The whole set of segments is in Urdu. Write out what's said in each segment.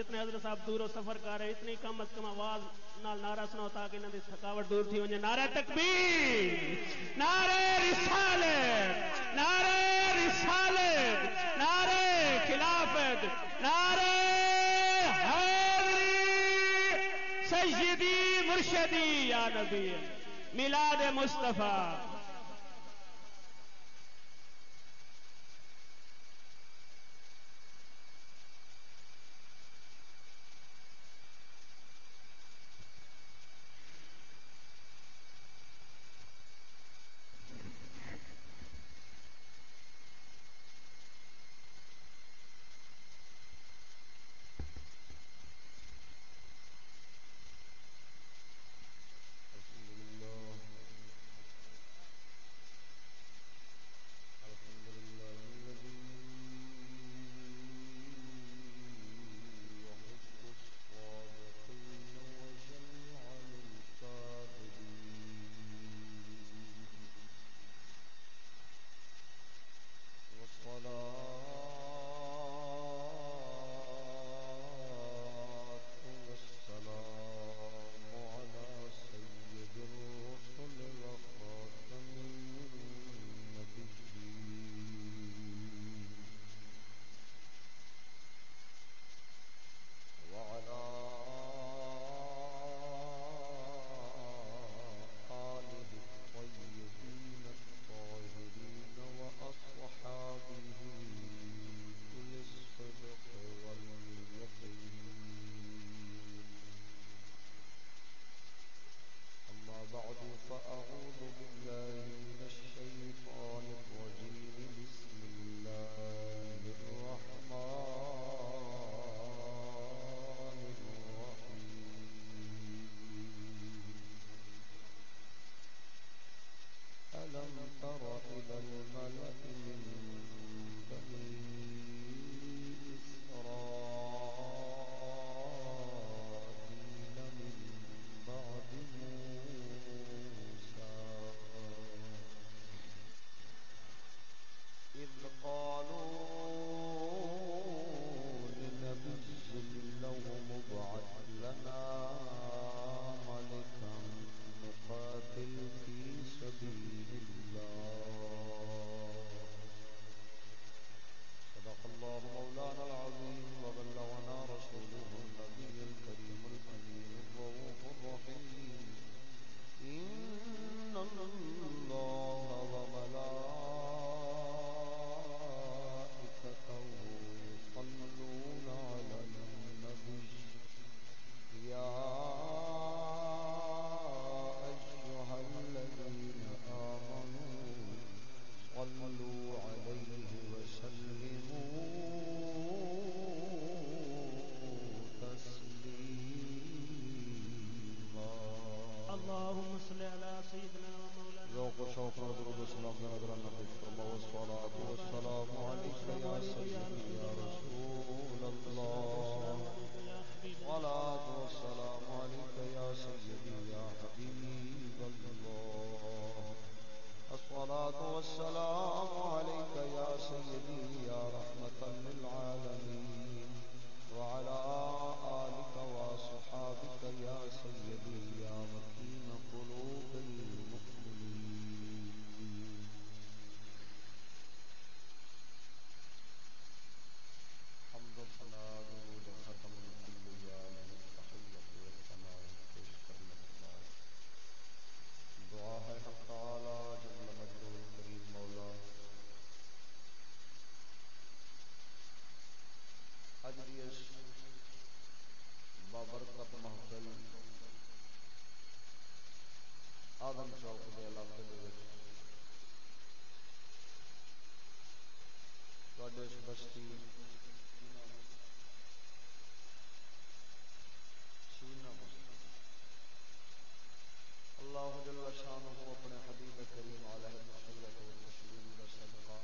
جتنے حضرت صاحب دور و سفر کر رہے اتنی کم از کم آواز نال نعرہ سناؤ تاکہ انہوں کی تھکاوٹ دور تھی۔ وجے نعرہ تکبیر، نعرہ رسالت نعرہ رسالت، نعرہ خلافت، نعرہ حیدری سیدی مرشدی یا نبی، میلاد مصطفیٰ۔ تر إلى الملأ من بني آدم چوک کے علاقے دے بستی اللہ جل شانہ اپنے حبیب کریم علیہ الصلوۃ والتسلیم کا صدقہ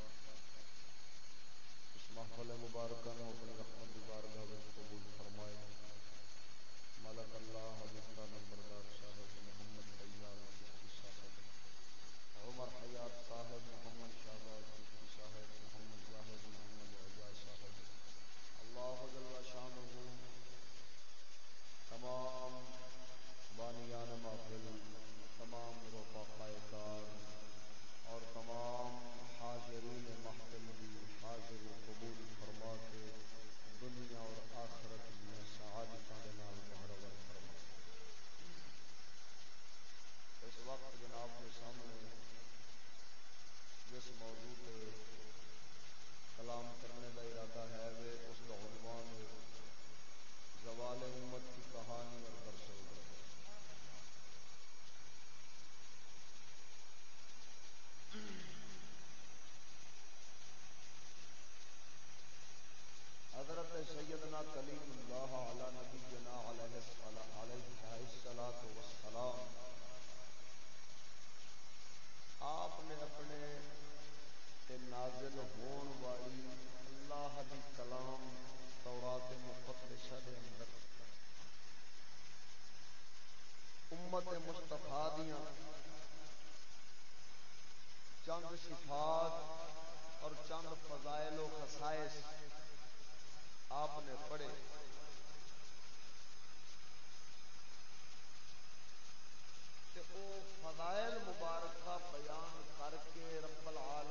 اس محفل مبارکہ میں اپنی رحمت بارگاہ قبول فرمائے ملک اللہ حضرت نمبردار صاحب عمر حیات صاحب، محمد شہباز صاحب، محمد زاہد، محمد اعجاز صاحب۔ اللہ جل شان تمام بانیان محفل، تمام روپا کار اور تمام حاضرین محفل بھی حاضر قبول فرما کے دنیا اور آخرت میں سعادت کے فرما اس وقت جناب کے سامنے جس موضوع پہ کلام کرنے کا ارادہ ہے وہ اس کا عنوان زوال امت کی کہانی اور درس ہوگا حضرت سیدنا کلیم اللہ علی نبی تے نازل ہون والی اللہ دی کلام تورات مقدسہ دے اندر۔ امت مصطفیٰ دیاں چند صفات اور چند فضائل و خصائص آپ نے پڑھے۔ فضائل مبارکہ بیان کر کے رب العالمین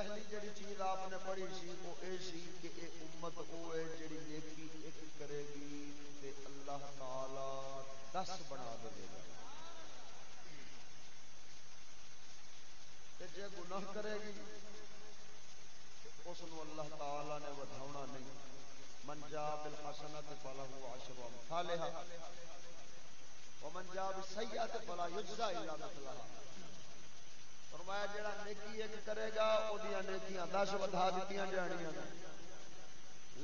پہلی جڑی چیز آپ نے پڑھی سی وہ یہ سی کہ یہ امت وہ ہے جڑی نیکی ایک کرے گی تے اللہ تعالی دس بنا دے گا۔ جی گناہ کرے گی، اس اللہ تعالی نے ودھاؤنا نہیں۔ من جا بالحسنت فله عشر امثالها ومن جا بالسيئه فلا يجزى الا مثلها فرمایا جڑا نیکی ایک کرے گا وہ نیکیاں دس ودھا دیتی جانیا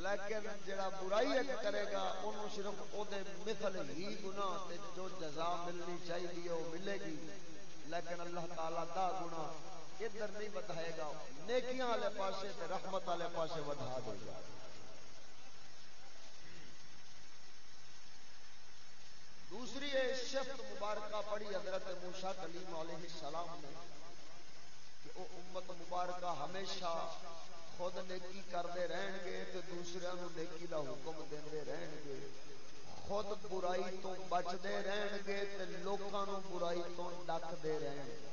لیکن جڑا برائی ایک کرے گا انہوں صرف وہ مثل ہی گنا جو جزا ملنی چاہیے وہ ملے گی۔ لیکن اللہ تعالی دا گنا ادھر نہیں بدھائے گا، نیکیاں والے پاسے رحمت والے پاسے ودھا دے گا۔ دوسری شفت مبارکہ پڑھی حضرت موسا کلیم علیہ السلام نے۔ کہ وہ امت مبارکہ ہمیشہ خود نیکی کرتے رہن گے تو دوسرے نیکی دا حکم دے رہن گے خود برائی تو بچتے رہن گے تو لوگوں برائی تو ڈکتے رہن گے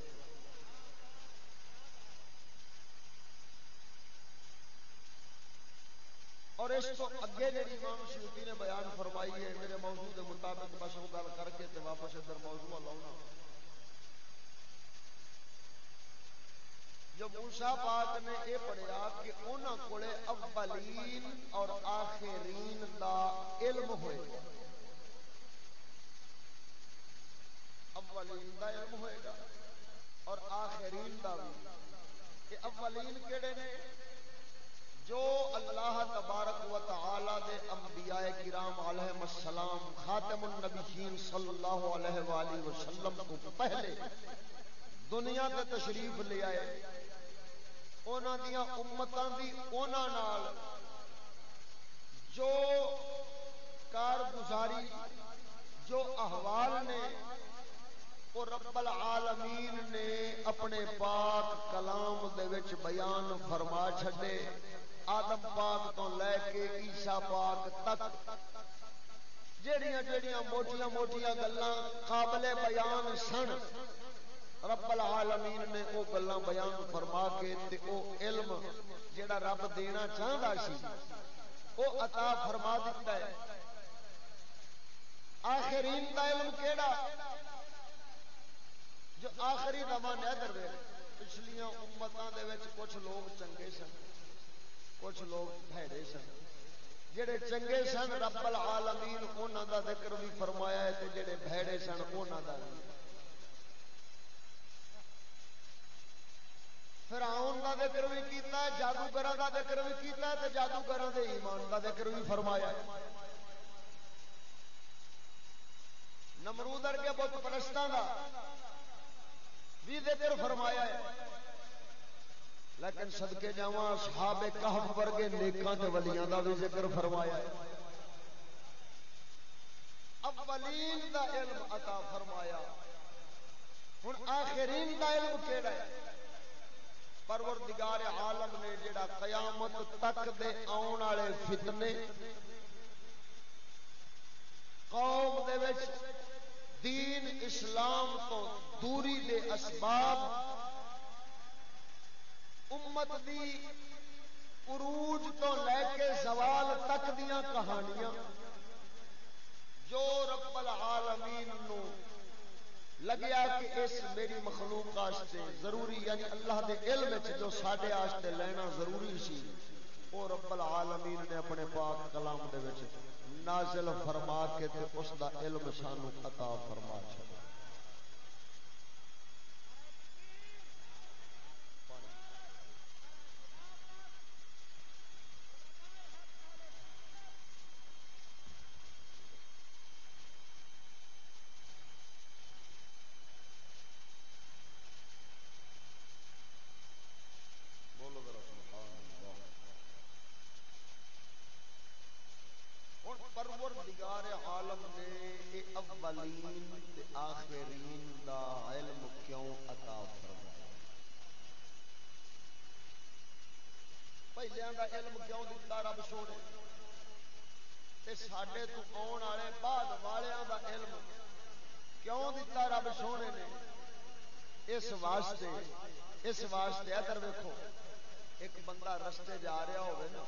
اور اس کو اگے جی امام شیوتی نے بیان فرمائی ہے، میرے موضوع کے مطابق بس وہ گل کر کے واپس ادھر موضوع لاؤنا۔ جو موسا پاک نے یہ پڑھیا کہ انہوں کو اولین اور آخرین دا علم ہوئے گا۔ اولین دا علم ہوئے گا اور آخرین دا بھی۔ کہ اولین کہڑے نے؟ جو اللہ تبارک و تعالی دے انبیاء کرام علیہ السلام خاتم النبیین صلی اللہ علیہ وآلہ وسلم کو پہلے دنیا تے تشریف لے آئے۔ امتوں کی جو کارگزاری، جو احوال نے، وہ رب العالمین نے اپنے پاک کلام دے وچ بیان فرما چھڈے۔ آدم پاک تو لے کے عیسا پاک تک جڑیاں جڑیاں موٹیاں موٹیاں گلاں قابل بیان سن رب العالمین نے وہ گلا بیان فرما کے تے او علم جڑا رب دینا چاہتا سی وہ عطا فرما دیتا ہے۔ آخرین کا علم کیڑا؟ جو آخری دما نہر پچھلیاں امتوں کے کچھ لوگ چنگے سن، کچھ لوگ بھڑے سن۔ جڑے چنگے سن، رب العالمین انہوں دا ذکر بھی فرمایا ہے جڑے بھڑے سن انہوں دا بھی۔ فراؤن کا ذکر بھی کیتا ہے جادوگر کا ذکر بھی کیتا ہے جادوگر کے ایمان کا ذکر بھی فرمایا نمرودر کے بت پرستوں کا بھی ذکر فرمایا ہے۔ لیکن سدکے جا صحاب کہف ورگے نیکاں تے ولیاں دا بھی ذکر فرمایا ہے۔ اولین دا علم عطا فرمایا۔ ہن آخرین دا علم کیڑا ہے؟ پروردگار عالم نے جڑا قیامت تک دے آن والے فتنے، قوم دے وچ دین اسلام تو دوری دے اسباب، امت دی عروج تو لے کے زوال تک دیاں کہانیاں جو رب العالمین نو لگیا کہ اس میری مخلوق آستے ضروری یعنی اللہ دے علم جو سڈے آستے لینا ضروری سی وہ رب العالمین نے اپنے پاک کلام دے وچ نازل فرما کے تے اس دا علم سانو عطا فرما چھڑا اولین تے آخرین دا علم کیوں عطا فرمایا پہلیاں دا علم کیوں دتا رب چھوڑے تے ساڈے تو آن والے بعد والیاں دا علم کیوں دتا رب سونے نے اس واسطے اس واسطے ادھر ویکو ایک بندہ رستے جا رہا ہوگا نا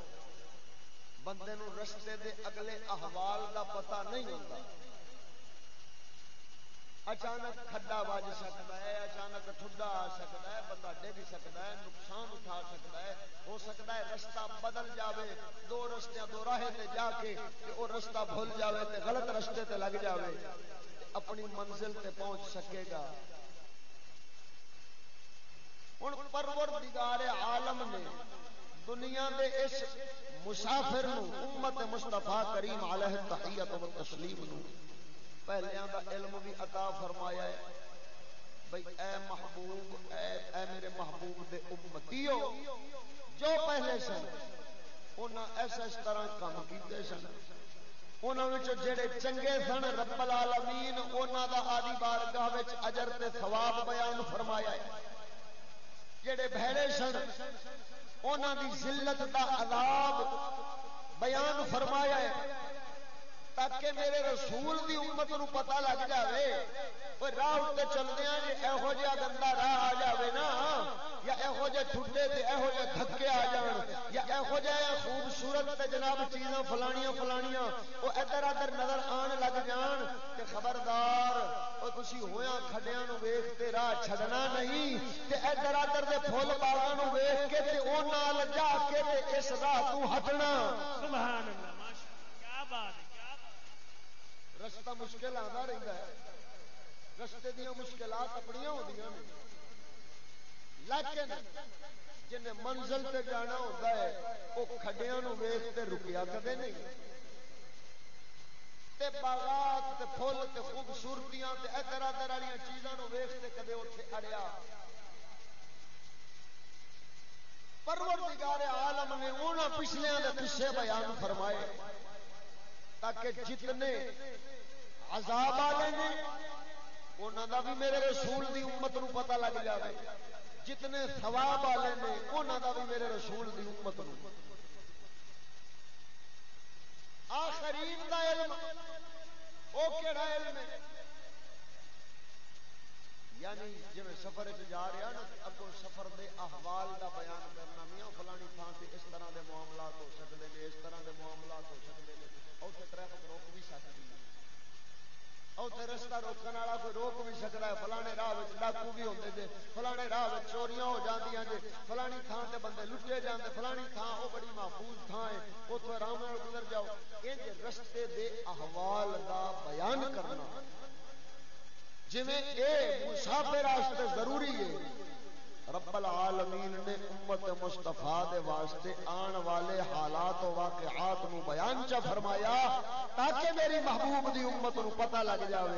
بندے نو رستے دے اگلے احوال دا پتہ نہیں ہوتا اچانک کھڈا بج سکتا ہے، اچانک ٹھڈا آ سکتا ہے، بندہ ڈگ سکتا ہے، نقصان اٹھا سکتا ہے، ہو سکتا ہے رستہ بدل جاوے، دو رستے دو راہ تے جا کے وہ رستہ بھول جاوے تے غلط رستے تے لگ جاوے، اپنی منزل تے پہنچ سکے گا۔ ہوں پروردگار عالم نے دنیا دے اس مسافر نو، امت مصطفیٰ کریم علیہ تحیت و تسلیم نو پہلیاں دا علم بھی عطا فرمایا ہے۔ بھئی اے محبوب اے, اے میرے محبوب دے امتیو جو پہلے سن انہاں ایسا اس طرح کام کیتے سن۔ انہاں وچ جڑے چنگے سن رب العالمین انہاں دا آدی بارگاہ وچ اجر تے ثواب بیان فرمایا ہے۔ جڑے بھڑے سن انہاں دی ذلت دا عذاب بیان فرمایا ہے۔ تاکہ میرے رسول دی امت نو پتہ لگ جاوے وہ راہ اتنے چلتے جی یہو جہا گندا راہ آ جاوے نا، یا یہو جہ ٹھڈے تے یہو جہ دھکے آ جان یا یہو جہ خوبصورت تے جناب چیزاں فلانیاں فلانیاں، وہ ادھر ادھر نظر آن لگ جان کہ خبردار وہ تھی ہویا کھڈیا ویختے راہ چھڈنا نہیں، تے ادھر ادھر دے فل باغوں ویخ کے تے وہ نال جا کے تے اس راہ تو ہٹنا۔ سبحان اللہ ماشاءاللہ کیا بات ہے رستہ مشکل آتا رہتا ہے رستے دیا مشکلات اپنی ہوتی لیکن جن منزل تے جانا ہوتا ہے وہ کھڈیا ویخ تے رکیا کدے نہیں تے باغات تے فل تے خوبصورتیاں تے ادھر ادھر والی چیزوں ویخ تے کدے اتنے اڑیا پروردگار عالم نے انہوں پچھلے دے پیچھے بیان فرمائے تاکہ جتنے عذاب والے نے انہوں کا بھی میرے رسول دی امت نو پتہ لگ جائے جتنے ثواب والے نے انہوں کا بھی میرے رسول دی امت نو۔ آخرین دا علم وہ کہڑا علم ہے؟ یعنی جی سفر جا رہا ہاں نا، اگوں سفر دے احوال دا بیان کرنا میاں فلانی تھان سے اس طرح دے معاملات ہو سکتے ہیں اس طرح دے معاملات ہو سکتے ہیں اتنے ٹریفک روک بھی سکتی ہے۔ اتنے رستہ روکنے والا کوئی روک بھی سکتا ہے، فلانے راہ ڈاکو بھی ہوتے تھے فلانے راہ چوریاں ہو جاتی جی فلانی تھان سے بندے لٹے جاتے فلانی تھان وہ بڑی محفوظ تھان ہے اتو آرام گزر جاؤ۔ انج رستے دے احوال دا بیان کرنا۔ جی مسافر ضروری ہے رب العالمین نے امت مصطفیٰ دے واسطے آن والے حالات و واقعات نو بیان چا فرمایا تاکہ میری محبوب دی امت نو پتہ لگ جاوے۔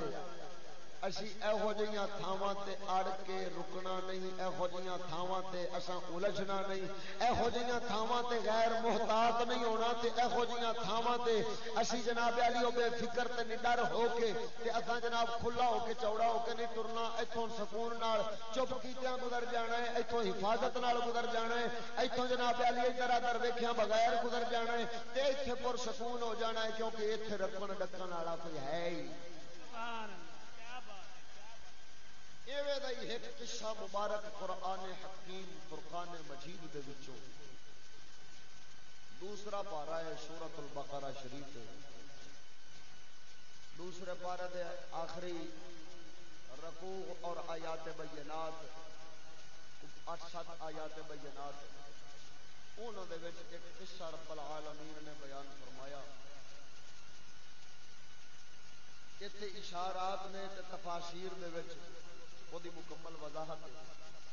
اسی ایہو جہاں تھاواں تے اڑ کے رکنا نہیں، ایہو جہاں تھاواں تے اساں الجھنا نہیں۔ ایہو جہاں تھاواں تے غیر محتاط نہیں ہونا تے ایہو جہاں تھاواں تے اسی جناب علی ہو بے فکر تے نڈر ہو کے تے اساں جناب کھلا ہو کے چوڑا ہو کے نہیں ٹرنا ایتھوں سکون نال چپ کیتیاں گزر جانا ہے، ایتھوں حفاظت نال گزر جانا ہے۔ ایتھوں جناب علی ادھر ادھر ویکھیاں بغیر گزر جانا ہے تے ایتھے پر سکون ہو جانا ہے کیونکہ ایتھے رکھن ڈکن والا کوئی ہے ہی۔ سبحان اللہ۔ ایک قصہ مبارک قرآن حکیم فرقان مجید دے وچوں۔ دوسرا پارا ہے سورت البقرہ شریف۔ دوسرے پارے دے آخری رکوع اور آیات بینات۔ اٹھ سات آیات بینات۔ انہوں دے وچ ایک قصہ رب العالمین نے بیان فرمایا۔ اتنے اشارات نے تفاسیر دے وچ وہ مکمل وضاحت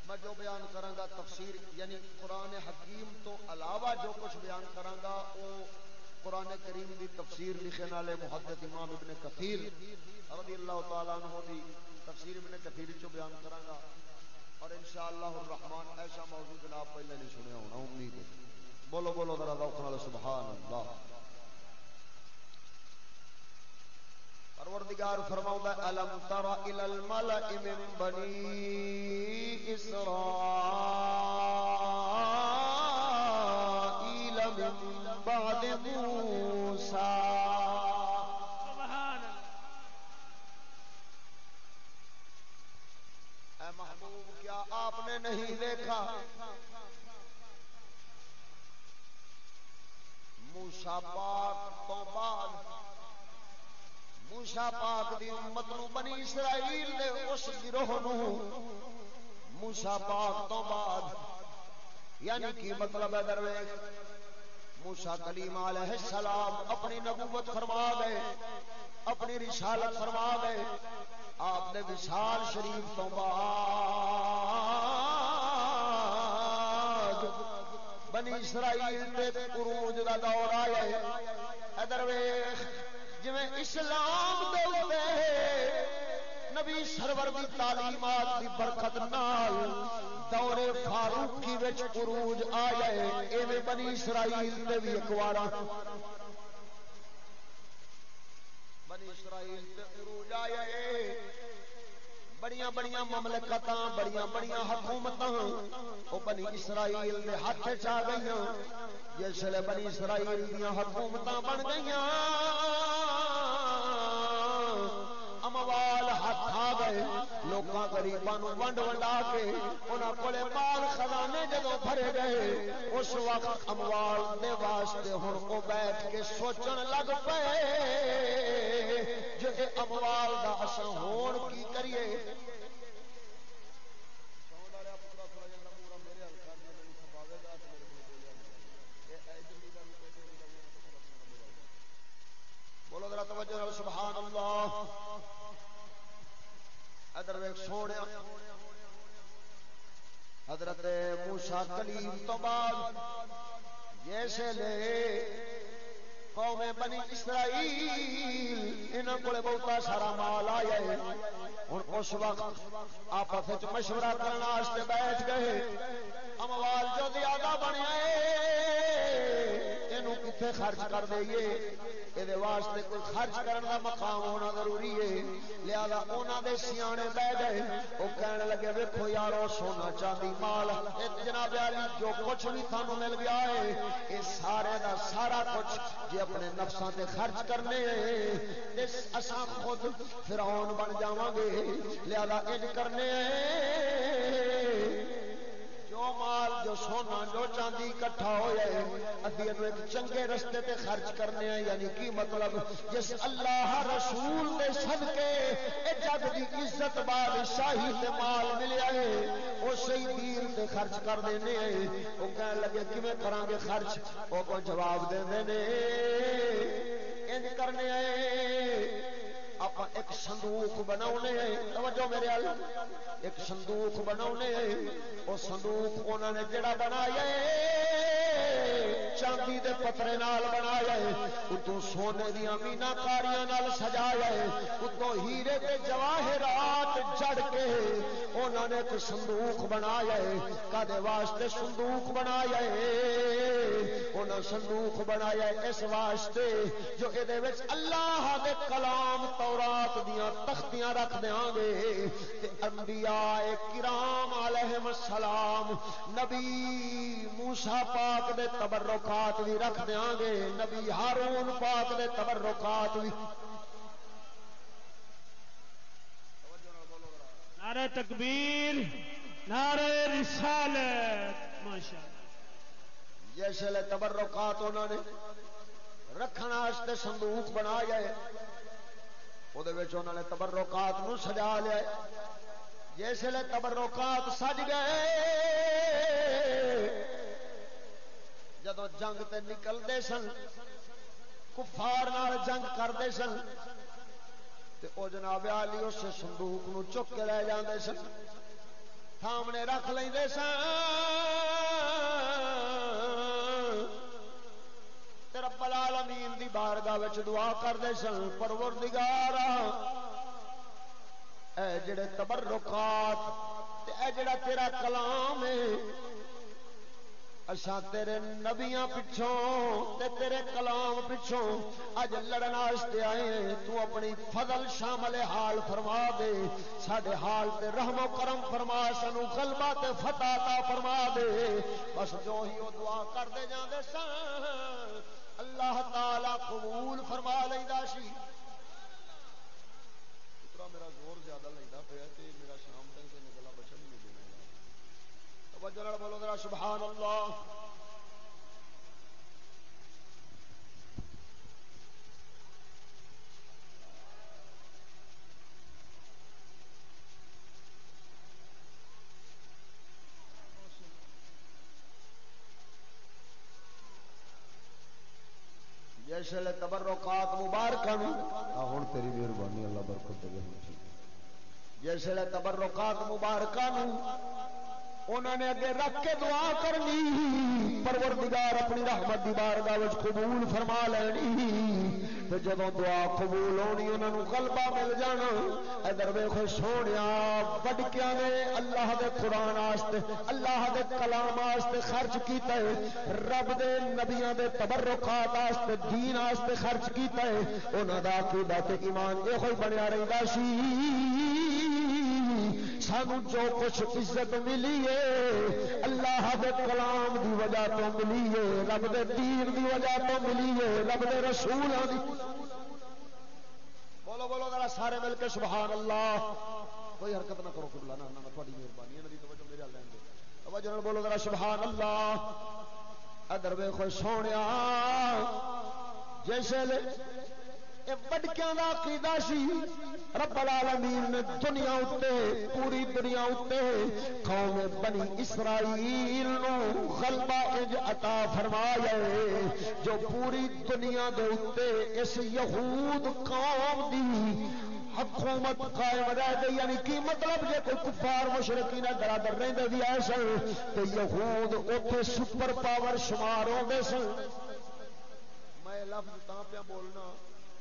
میں جو بیان کرا تفسیر یعنی قرآن حکیم تو علاوہ جو کچھ بیان کرا وہ قرآن کریم دی تفسیر لکھنے والے محدت امام ابن کثیر رضی اللہ تعالیٰ عنہ دی تفسیر ابن کثیر چو بیان کرا اور انشاءاللہ الرحمن ایسا موضوع جناب پہلے نہیں سنیا ہونا، امید بولو بولو ذرا ذوق سبحان اللہ۔ پروردگار فرماؤں الم تر الى الملأ من بني اسرائيل من بعد موسى سبحان اے محبوب کیا آپ نے نہیں دیکھا؟ موسا پاک تو بعد موسا پاک دی امت نو بنی اسرائیل دے اس گروہ نو موسا پاک تو بعد یعنی کی مطلب ہے درویش؟ موسا کلیم علیہ السلام اپنی نبوت فرما گئے اپنی رسالت فرما گئے آپ نے وشال شریف تو بعد بنی اسرائیل دے عروج دا دور آیا ہے ادھر جی اسلام نبی سرور کی تعلیمات کی برکت نال دور فاروقی وچ عروج آیا ہے، ایویں بنی اسرائیل دے بھی ایک وارا بنی اسرائیل تے عروج آیا ہے۔ بڑیاں بڑیاں مملکت بڑیاں بڑیاں حکومت وہ بنی اسرائیل دے ہاتھ چ آ گئی جس بنی اسرائیل دیا حکومت بن گئی اموال ہاتھ آ گئے، لوکاں غریباں نو ونڈ ونڈا کے انہاں کولے مال خزانے جدوں بھرے گئے۔ اس وقت اموال دے واسطے ہن او بیٹھ کے سوچن لگ پئے۔ اموال دا اساں ہون کی کریے؟ بولو ذرا توجہ نال سبحان اللہ ادھر ویک سونے۔ حضرت موسا کلیم تو بعد جیسے لے قوم بنی اسرائیل انہوں کو بہتا سارا مال آیا ہے۔ ہوں اس وقت آپس وچ مشورہ کرنے واسطے بیٹھ گئے۔ اموال جو زیادہ بنیا کتنے خرچ کر دئیے۔ یہ واسطے کوئی خرچ کرنے کا مقام ہونا ضروری ہے۔ لہذا انہوں دے سیانے بہ گئے۔ وہ کہنے لگے ویکو یارو، سونا چاندی مال۔ جناب علی جو کچھ بھی سانو مل گیا ہے یہ سارے دا سارا کچھ جی اپنے نفساں تے خرچ کرنے اساں خود فرعون بن جاواں گے۔ لہذا انج کرنے جو مال جو سونا جو چاندی کٹھا ہوا ہے ادھی ایک چنگے رستے تے خرچ کرنے ہیں یعنی کی مطلب؟ جس اللہ رسول دے صدقے، اے جگ دی عزت بادشاہی تے مال ملیا ہے وہ صحیح دین تے خرچ کر دینے ہیں وہ کہنے لگے، کیویں کراں گے خرچ؟ وہ کو جواب دے دینے۔ انج کرنے ہیں ایک صندوق بنا توجہ میرے ال ایک صندوق بنا او صندوق انہاں نے جڑا بنایا ہے، چاندی دے پترے نال بنایا ہے۔ اتوں سونے دی مینا کاریاں نال سجایا ہے۔ اتوں ہیرے تے جواہرات جڑ کے انہوں نے ایک صندوق بنایا کدے واسطے صندوق بنایا انہوں صندوق بنایا اس واسطے جو یہ اللہ دے کلام تورات دیا تختیاں رکھ دیا گے۔ انبیاء کرام علیہم السلام، نبی موسا پاک دے تبرکات بھی رکھ دیا گے۔ نبی ہارون پاک دے تبرکات بھی نعرہ تکبیر، نعرہ رسالت، ماشاءاللہ۔ جیسے تبرکات انہوں نے رکھنے صندوق بنا گئے وہ نے تبرکات نو سجا لیا جس ویلے تبرکات سج گئے۔ جدو جنگ تے نکلتے سن، کفار نال جنگ کرتے سن وہ جناب علی اس صندوق نو چک کے لے جاندے سن۔ سامنے رکھ لیں سن۔ رب العالمین دی بارگاہ وچ دعا کرتے سن۔ پروردگار، اے جڑے تبرکات، تے اے جڑا تیرا کلام ہے اساں تیرے نبیاں پچھوں تے تیرے کلام پچھوں اج لڑن واسطے آئے تو اپنی فضل شامل حال فرما دے۔ ساڈے حال تے رحم و کرم فرما، سانو غلبہ تے فتح عطا فرما دے۔ بس جو ہی وہ دعا کر دے جاندے سن، اللہ تعالی قبول فرما لیندا سی۔ میرا زور زیادہ لیندا پیا، تے میرا شام تک تے نکلا بچن نہیں توجہ بولو ذرا سبحان اللہ جیسے تبرکات مبارک ہوں تیری مہربانی اللہ برکت دے تبرکات مبارک انہوں نے اگے رکھ کے دعا کرنی۔ پروردگار اپنی رحمت دی بارگاہ وچ قبول فرما لینی۔ تو جب دعا قبول ہونی انہوں غلبہ مل جانا۔ ادھر ویخو سونے بڑکیا نے اللہ دے قرآن آستے، اللہ دے کلام آستے خرچ کیتا ہے۔ رب دے نبیاں دے تبرکات آستے، دین آستے خرچ کیتا ہے۔ انہوں دا عقیدہ تے ایمان یہ کوئی بنیا رہتا سی۔ سانو جو کچھ عزت ملی ہے، اللہ دے کلام دی وجہ تو ملی ہے، رب دے دین دی وجہ تو ملی ہے، رب دے رسول دی۔ بولو بولو، ذرا سارے مل کے سبحان اللہ۔ کوئی حرکت نہ کرو قبلہ، نہ نہ تھوڑی مہربانی ہے میری توجہ میرے لین دے توجہ بولو، ذرا سبحان اللہ۔ ادھر ویکھو سونیا۔ جیسے وڈکیاں دا عقیدہ سی۔ رب العالمین نے دنیا اتے، پوری دنیا اتے قوم بنی اسرائیل نو غلبہ اج عطا فرمایا جو پوری دنیا دے اتے اس یہود قوم دی حکومت قائم رہ گئی یعنی کی مطلب؟ جے کوئی کفار مشرقی نہ گڑا در رہے بھی آئے سن تو یہود اوتے سپر پاور شمار ہو گئے سن۔ میں لفظ تا پیا بولنا۔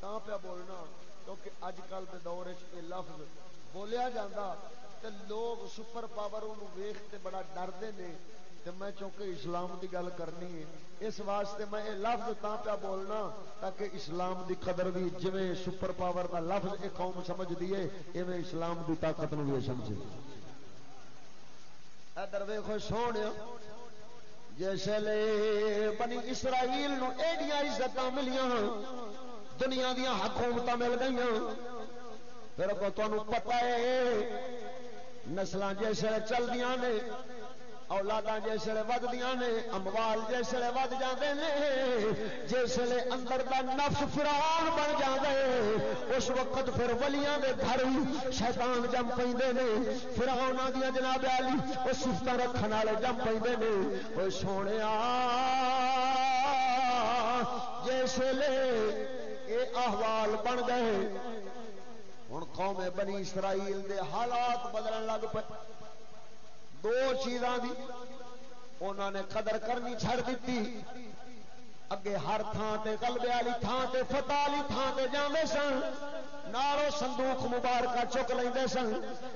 تا پیا بولنا؟ کیونکہ اج کل کے دور یہ لفظ بولیا جاتا تو لوگ سپر پاور ویخ ویختے بڑا ڈرتے ہیں تو میں چونکہ اسلام کی گل کرنی ہے، اس واسطے میں یہ لفظ تا پیا بولنا؟ تاکہ اسلام دی قدر بھی جی سپر پاور کا لفظ یہ قوم سمجھ دیے اویں اسلام دی طاقت نو بھی سمجھے۔ ادھر ویخو سونے جیسے لے بنی اسرائیل نو ایڈیاں عزت ملیاں۔ دنیا دیا حکومت مل گئی پھر تمہیں پتا ہے نسل جس چلدیا نے اولادا جسے ودیا نے، اموال جسے ود جاتے ہیں جسے اندر کا نفس فران بن جائے اس وقت پھر ولیاں دے گھر شیطان جم پہ فراؤن دیا جناب والی وہ سفت رکھنے والے جم پہ وہ سونے جسے یہ احوال بن گئے۔ ہوں قوم بنی اسرائیل دے حالات بدلن لگ پے۔ دو چیزاں دی انہوں نے قدر کرنی چھڑ دیتی اگے ہر تھان تے گلبے والی تھان تے فتح والی تھان تے جاندے سن نارو صندوق مبارکہ چک لیندے سن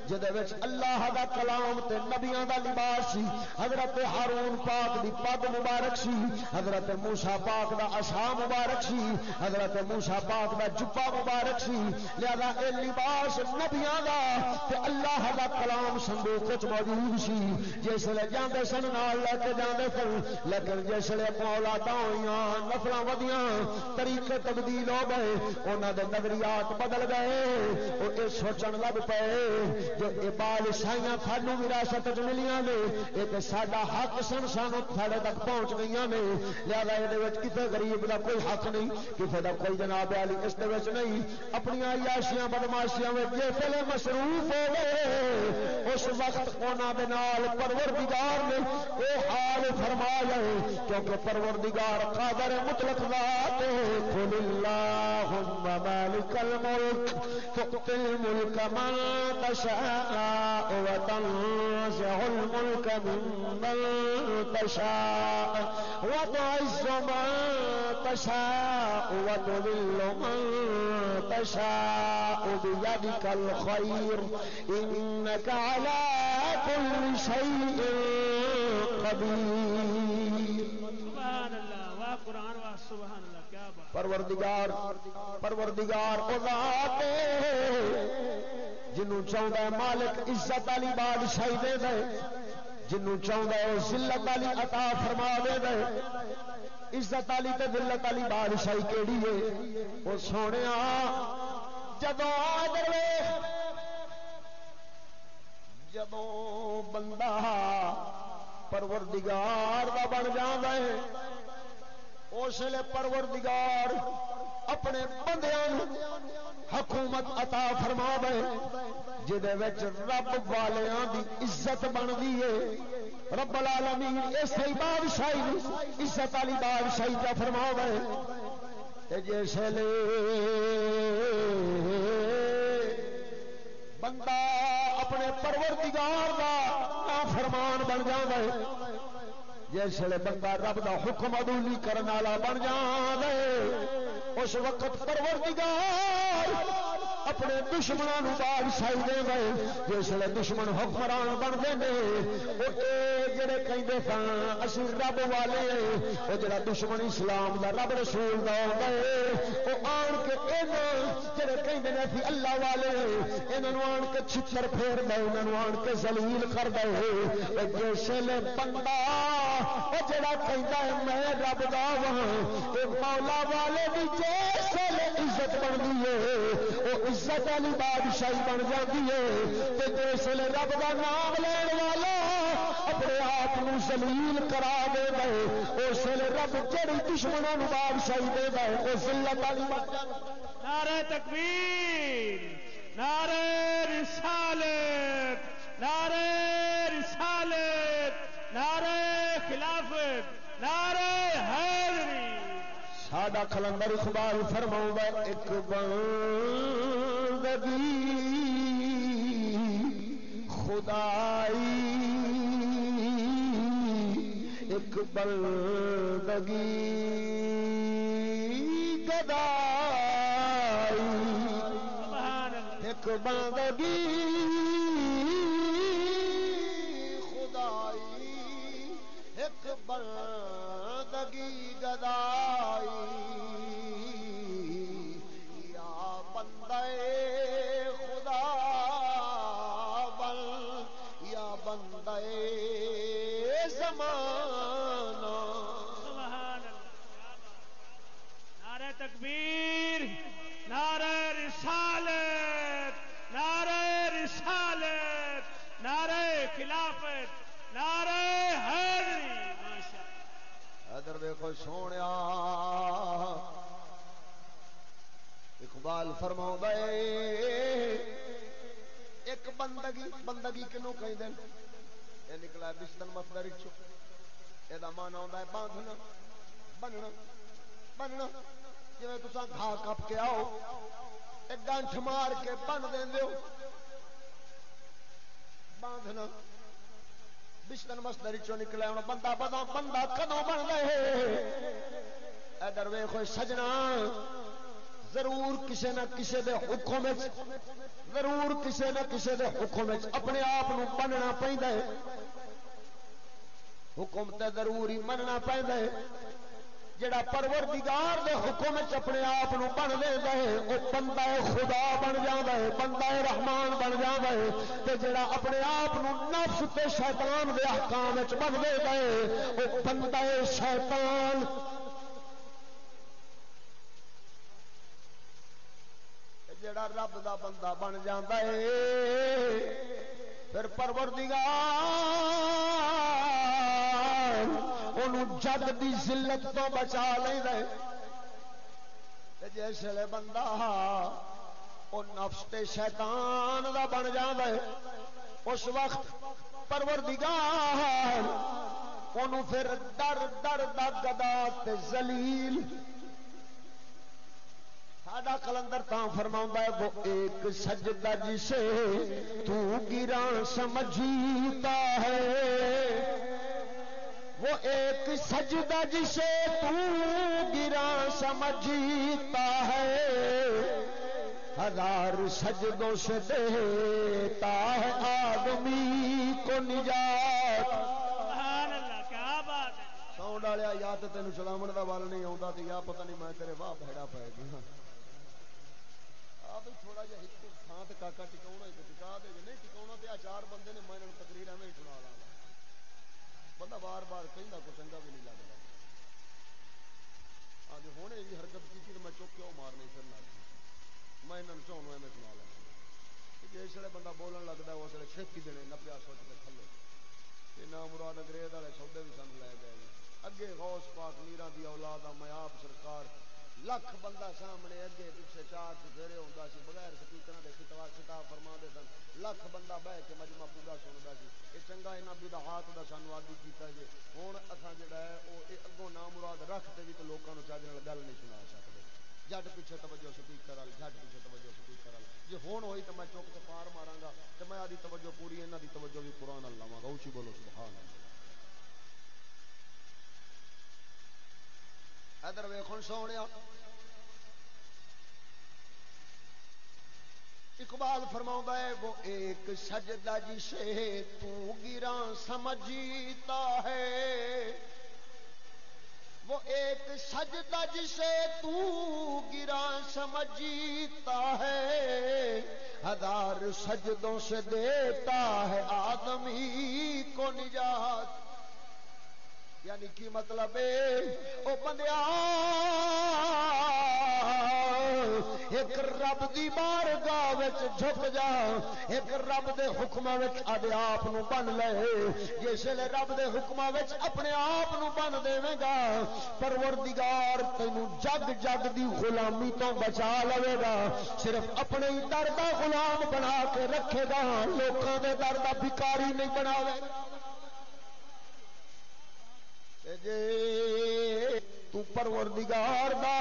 جدے اللہ دا کلام تے نبیاں دا لباس سی حضرت ہارون پاک دی پگ مبارک سی حضرت موسی پاک دا عصا مبارک سی حضرت موسی پاک دا جبا مبارک سی لہذا اے لباس نبیاں دا تے اللہ دا کلام صندوق وچ موجود سی جس لے جاندے سن نال لے کے جاندے سن لیکن جس لے اولاداں ہویاں نفل ودیاں، طریقے تبدیل ہو گئے انہوں دے نظریات بدل گئے وہ یہ سوچن لگ پے، جو یہ بادشاہیاں سانو وراثت ملیاں نے ایک ساڈا حق سن، سانو ساڈے تک پہنچ گئی نے، لہٰذا یہ کتنے غریب کا کوئی حق نہیں کسی کا کوئی جناب والی اس نہیں، اپنی عیاشیاں، بدماشیاں میں جس مصروف ہو گئے، اس وقت انہوں پروردگار نے وہ حال فرما جائے کیونکہ پروردگار کا قادر مطلق ذات قل اللهم مالك الملك تؤتي الملك من تشاء وتنزع الملك ممن تشاء وتعز من تشاء وتذل من تشاء بيدك الخير إنك على كل شيء قدير قرآن وا سبحان اللہ کیا بات پروردگار پروردگار ذات جنوں چاہندا ہے مالک عزت والی بادشاہی دے دے، جنوں چاہندا ہے او ذلت والی عطا فرما دے دے۔ عزت والی تے ذلت والی بادشاہی کیڑی ہے؟ او سونیا، جدوں ادھر ویکھ جدوں بندہ پروردگار دا بن جاندا ہے اس لیے پروردگار اپنے بندیاں حکومت عطا فرما دے جہد رب والیاں دی عزت بنتی ہے۔ رب العالمین اسی بادشاہی عزت والی بادشاہی کا فرما دے۔ جس بندہ اپنے پروردگار کا فرمان بن جائے جس ویلے بندہ رب دا حکم ادولی کرنے والا بن جائے اس وقت پروردگار اپنے دشمنوں بادشاہی دے گئے جس دشمن حکمران بنتے ہیں جڑے کہیں سن، اسی رب والے وہ جڑا دشمن اسلام دا رب رسول دا گئے وہ آن کے جڑے کہیں اسی اللہ والے یہاں آن کے چھچر پھیر دے انہوں آن کے زلیل کر دے جس بندہ وہ جڑا کہتا ہے میں رب دا وہاں مولا والے بھی جس ویلے عزت بنتی ہے وہ عزت والی بادشاہی بن جاتی ہے جس ویلے رب کا نام لین والا اپنے آپ زلیل کرا دے گئے اس ویلے رب جڑی دشمنوں بادشاہی دے گئے وہ ذلت والی نعرہ تکبیر نعرہ رسالت نعرہ رسالت نعرہ خلافت نعرہ حیدری ساڈا کلندر اقبال فرماؤں ایک بندگی خدائی ایک بندگی گدائی۔ ایک بندگی سونے اقبال فرما ایک بندگی بندگی کنو کہیں دن یہ نکلا بستن مفدر چو یہ مانا ہوتا ہے باندھنا، بننا بننا۔ جی تصا گھا کپ کے آؤ، ایک گنٹھ مار کے بن دیں باندھنا۔ بستن مستر چو نکلے ہوں بندہ بدا بندہ کدو بن گئے؟ ادھر وے ویخ سجنا، ضرور کسے نہ کسے دے حکم ضرور کسے نہ کسے دے حکم اپنے آپ بننا پہ حکم تے ضرور ہی مننا پہ جڑا پروردگار دے حکم چ اپنے آپ بن دے ہے وہ بندہ خدا بن جاتا ہے، بندہ رحمان بن جاتا ہے، تے جڑا اپنے آپ نفس تے شیطان دے حکام چ بن دے ہے وہ بندہ شیطان۔ جڑا رب دا بندہ بن جاتا ہے، پھر پروردگار انہوں جگ دی ذلت تو بچا لے دے جس ویلے بندہ وہ نفس تے شیطان دا بن جاتا ہے اس وقت پروردگار انہوں پھر ڈر ڈر دا گدا تے ذلیل۔ ساڈا کلندر تا فرما ہے، وہ ایک سجدہ جسے تو گرا سمجھتا ہے۔ وہ ایک سجدہ جسے تو گرا سمجھتا ہے ہزار سجدوں سے دیتا ہے آدمی کو نجات۔ سبحان اللہ کیا بات ہے۔ ساؤنڈ والیا یا تو تینوں چلاو کا ول نہیں آتا تو یا پتہ نہیں میں تیرے واہ بہڑا پی گیا۔ آپ تھوڑا جہا ایک تھان سے کاکا ٹکا ٹکا دے نہیں ٹکا تو آ چار بندے نے میں تقریر ایویں سنا لا بندہ بار بار کہیں کوئی چنگا بھی نہیں لگتا آج ہوں یہ حرکت کی تو میں چک کے وہ مارنے پھر لگ میں یہاں چاہوں ایویں سنا لگا جس ویلے بندہ بولن لگتا ہے اس ویلے چھتی دینے نپیا سوچ کے تھلے یہ نام مراد انگریز والے سودے بھی سن لے گئے اگے غوث پاک میرا دی اولاد میں آپ سرکار لکھ بندہ سامنے اگے پیچھے چار چفیرے ہوتا سی بغیر سپیکر کے خطاب خطاب فرما دے سن۔ لکھ بندہ بہ کے مجمع پورا سنتا سی۔ یہ چنگا یہاں بدہات کا سانو آدھی کیا جی ہوں اصا جا وہ اگوں نام مراد رکھتے بھی تو لوگوں چاہ گل نہیں سنا سکتے جٹ پیچھے توجہ سپیکر وال جٹ پیچھے توجہ سپیکر وال۔ جی ہوں ہوئی تو میں چک کے پار مارا گا تو میں آدھی توجہ پوری یہاں کی توجہ بھی پورا لوا گا اچھی بولو، سبحان ادھر ویخ سونے اقبال فرما ہے، وہ ایک سجدہ جسے تو گرا سمجھتا ہے۔ وہ ایک سجدہ جسے تو گرا سمجھتا ہے۔ ہزار سجدوں سے دیتا ہے آدمی کو نجات۔ یعنی کی مطلب ہے؟ بندیا، ایک رب دی بار گاہ جھک جا، ایک رب دے حکم آدھے آپ بن لے۔ جس ویلے رب دے حکم اپنے آپ بن دے گا، پروردگار تینوں جگ جگ دی غلامی تو بچا لے گا۔ صرف اپنے ہی در کا غلام بنا کے رکھے گا لوگوں کے در کا بھکاری نہیں بنا جے، تو پروردگار دا،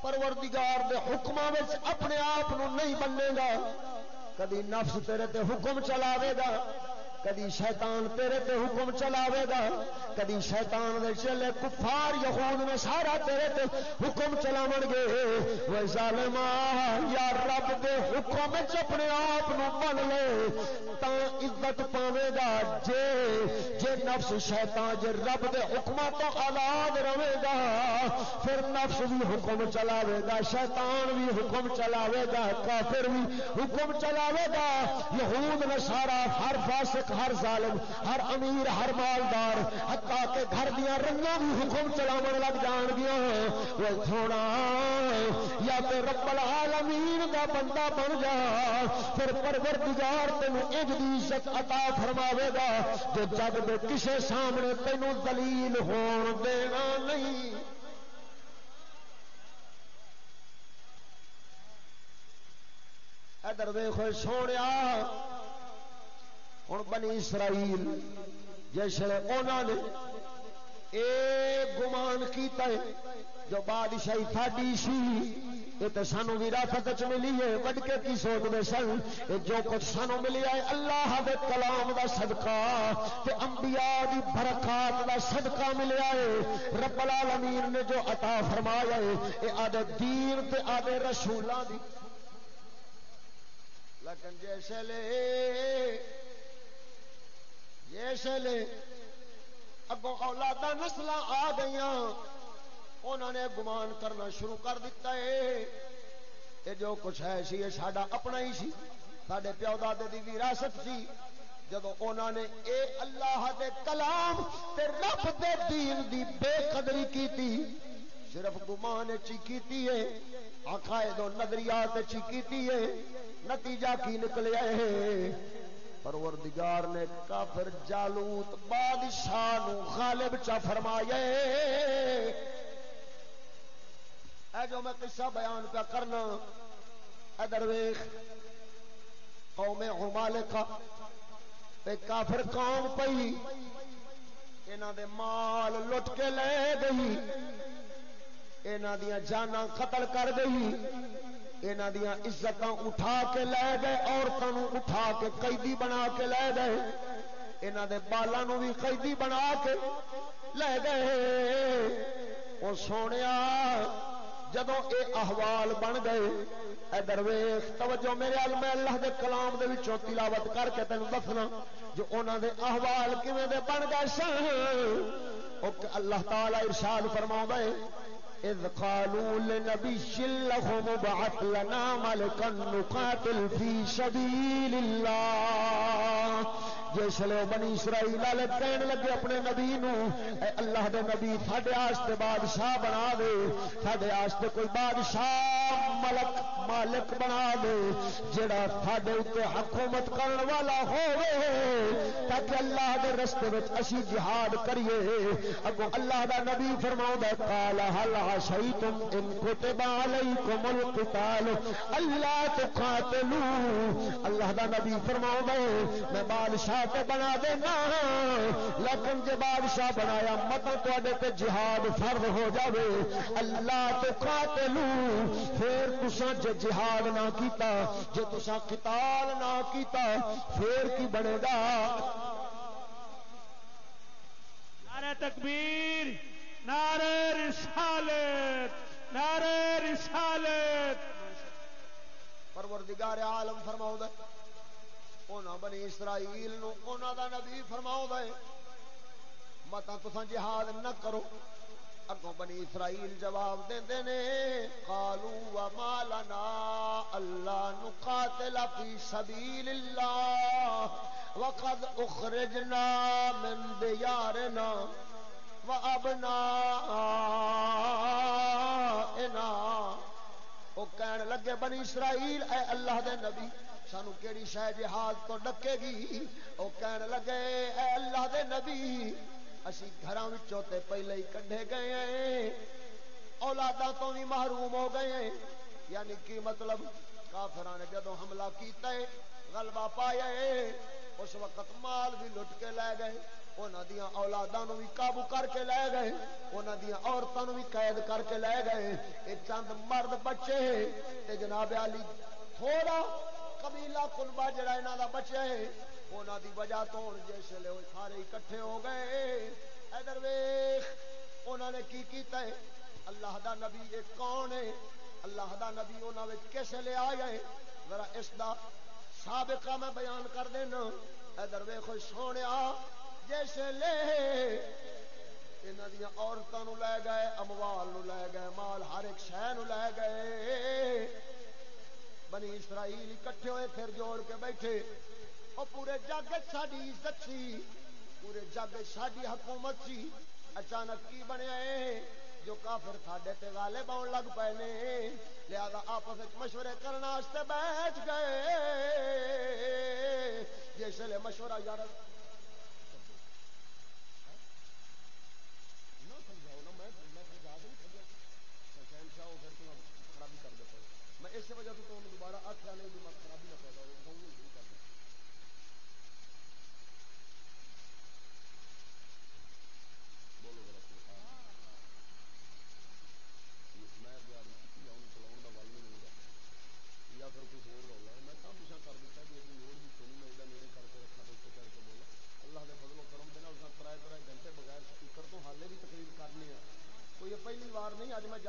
پروردگار دے حکماں وچ اپنے آپ نہیں بننے گا۔ کدی نفس تیرے تے حکم چلاوے گا کدی شیطان تیرے تے حکم چلاوے گا، کدی شیطان دے چلے کفار یہود میں سارا تیرے تے حکم چلاون گے۔ وہ ظالما یا رب دے حکم وچ اپنے آپ نو بن لے، تا عزت پاوے گا۔ جے جے نفس شیطان، جے رب دے حکماں تو آزاد رہے گا، پھر نفس بھی حکم چلاوے گا، شیطان بھی حکم چلاوے گا، کافر بھی حکم چلاوے گا۔ یہود میں سارا ہر فاسق ہر ظالم، ہر امیر، ہر مالدار حتا کہ گھر دیا رنگوں بھی حکم چلاو لگ جان گیا وہ تھوڑا یا تو رب العالمین کا بندہ بن جا، پھر پروردگار تینوں ایک عزت عطا فرماوے گا جو جگ دے کسے سامنے تینوں دلیل ہون دینا نہیں۔ ادھر ویخ سونے ہوں بنی اسرائیل جیسے انہوں نے اے گمان کیتا ہے، جو بادشاہی تھاڈی سی، یہ تو سانو وراثت چ ملی ہے، وڈ کے کی سوچتے سن؟ جو کچھ سانو ملیا ہے، اللہ دے کلام دا صدقہ، تے انبیاء دی برکات دا صدقہ ملیا ہے۔ رب العالمین نے جو عطا فرمایا ہے، اے آدھے دین تے آدھے رسولاں دی۔ لیکن جیسے لے لے۔ اگوں اولادا نسل آ گئی انہوں نے گمان کرنا شروع کر دیتا ہے۔ یہ جو کچھ ہے سی، یہ ساڈا اپنا ہی سی۔ سڈے پیو دادے کی وراثت سی۔ جب انہوں نے اے اللہ دے کلام تے رب دے دین دی بے قدری کی صرف گمان چی کی عقائد و نظریات چی کی نتیجہ کی نکلیا ہے؟ پروردگار نے کافر جالوت بادشاہ نو غالب چا فرمایا اے جو میں قصہ بیان پہ کرنا ادھر ویخ قوم ہمالکا پہ کافر قوم پئی انہ دے مال لٹ کے لے گئی انہ دیا جانا قتل کر گئی۔ یہاں دیا عزت اٹھا کے لے گئے عورتوں اٹھا کے قیدی بنا کے لے گئے۔ یہاں دے بالوں بھی قیدی بنا کے لے گئے۔ وہ سونے جدو یہ احوال بن گئے ادھر ویخ توجہ میرے ال میں اللہ دے کلام دے وچوں تلاوت کر کے تینوں دسنا جو انہوں دے احوال کیویں دے بن گئے سن۔ اللہ تعالی ارشاد فرما ہے اذ قالوا لنبي لهم ابعث لنا ملكا نقاتل في سبيل الله. جس لے بنی اسرائیل والے کہن لگے اپنے نبی نو، اے اللہ دے نبی، ساڈے واسطے بادشاہ بنا دے، ساڈے واسطے کوئی بادشاہ ملک مالک بنا دے جڑا ساڈے اوتے حکومت کرن والا ہوے تاکہ اللہ دے رستے وچ اسی جہاد کریے۔ اگو اللہ دا نبی فرماوندا قال هل عشیتم ان كتب علیکم القتال؟ اللہ تقاتلوا اللہ دا نبی فرماوندا میں بادشاہ تے بنا دینا۔ لیکن جب بادشاہ بنایا مت تے جہاد فرض ہو جاوے۔ اللہ تو قاتلو پھر تسا جے جہاد نہ کیتا جے تسا قتال نہ کیتا پھر کی بنے گا؟ نعرہ تکبیر نعرہ رسالت نعرہ رسالت۔ پروردگار عالم فرماؤ دے بنی اسرائیل نو دا نبی فرماؤ دے متا تو جہاد نہ کرو اگوں بنی اسرائیل جواب دے نے کالو و مالنا اللہ نقاتل فی سبیل اللہ وقد اخرجنا من دیارنا و ابنا وہ کہن لگے بنی اسرائیل اے اللہ دے نبی سانو کیڑی شہ جہاد تو ڈکے گی؟ وہ کہن لگے، اے اللہ دے نبی، اسی گھروں تے پہلے ہی کڈے گئے ہیں۔ اولادا تو بھی محروم ہو گئے ہیں۔ یعنی کی مطلب؟ کافران نے جدو حملہ کیتا ہے، غلبہ پایا ہے، اس وقت مال بھی لٹ کے لے گئے۔ انہوں دیا اولادوں بھی قابو کر کے لے گئے۔ انہوں دیا عورتوں بھی قید کر کے لے گئے۔ یہ چند مرد بچے جناب علی، تھوڑا قبیلہ کلبا جڑا یہاں کا بچا ہے انہوں دی وجہ تو جس لے سارے اکٹھے ہو گئے۔ ادھر ویخ انہوں نے کی کیتا ہے؟ اللہ دا نبی یہ کون ہے؟ اللہ دا نبی انہوں نے کس لے آیا ہے؟ ذرا اس دا سابقہ میں بیان کر دینا۔ ادھر ویخ سونے جیسے لے یہاں عورتوں لے گئے، اموال لے گئے، مال ہر ایک شہ لے گئے۔ بنی اسرائیل کٹھے ہوئے پھر جوڑ کے بیٹھے۔ اور پورے جگ ساری عزت سی، پورے جگ ساری حکومت سی۔ اچانک کی بنیا جو کافر تھاڈے تے والے باؤن لگ پے نے۔ لہذا آپس مشورے کرنے بیٹھ گئے۔ جس لیے مشورہ یار میں اس وجہ سے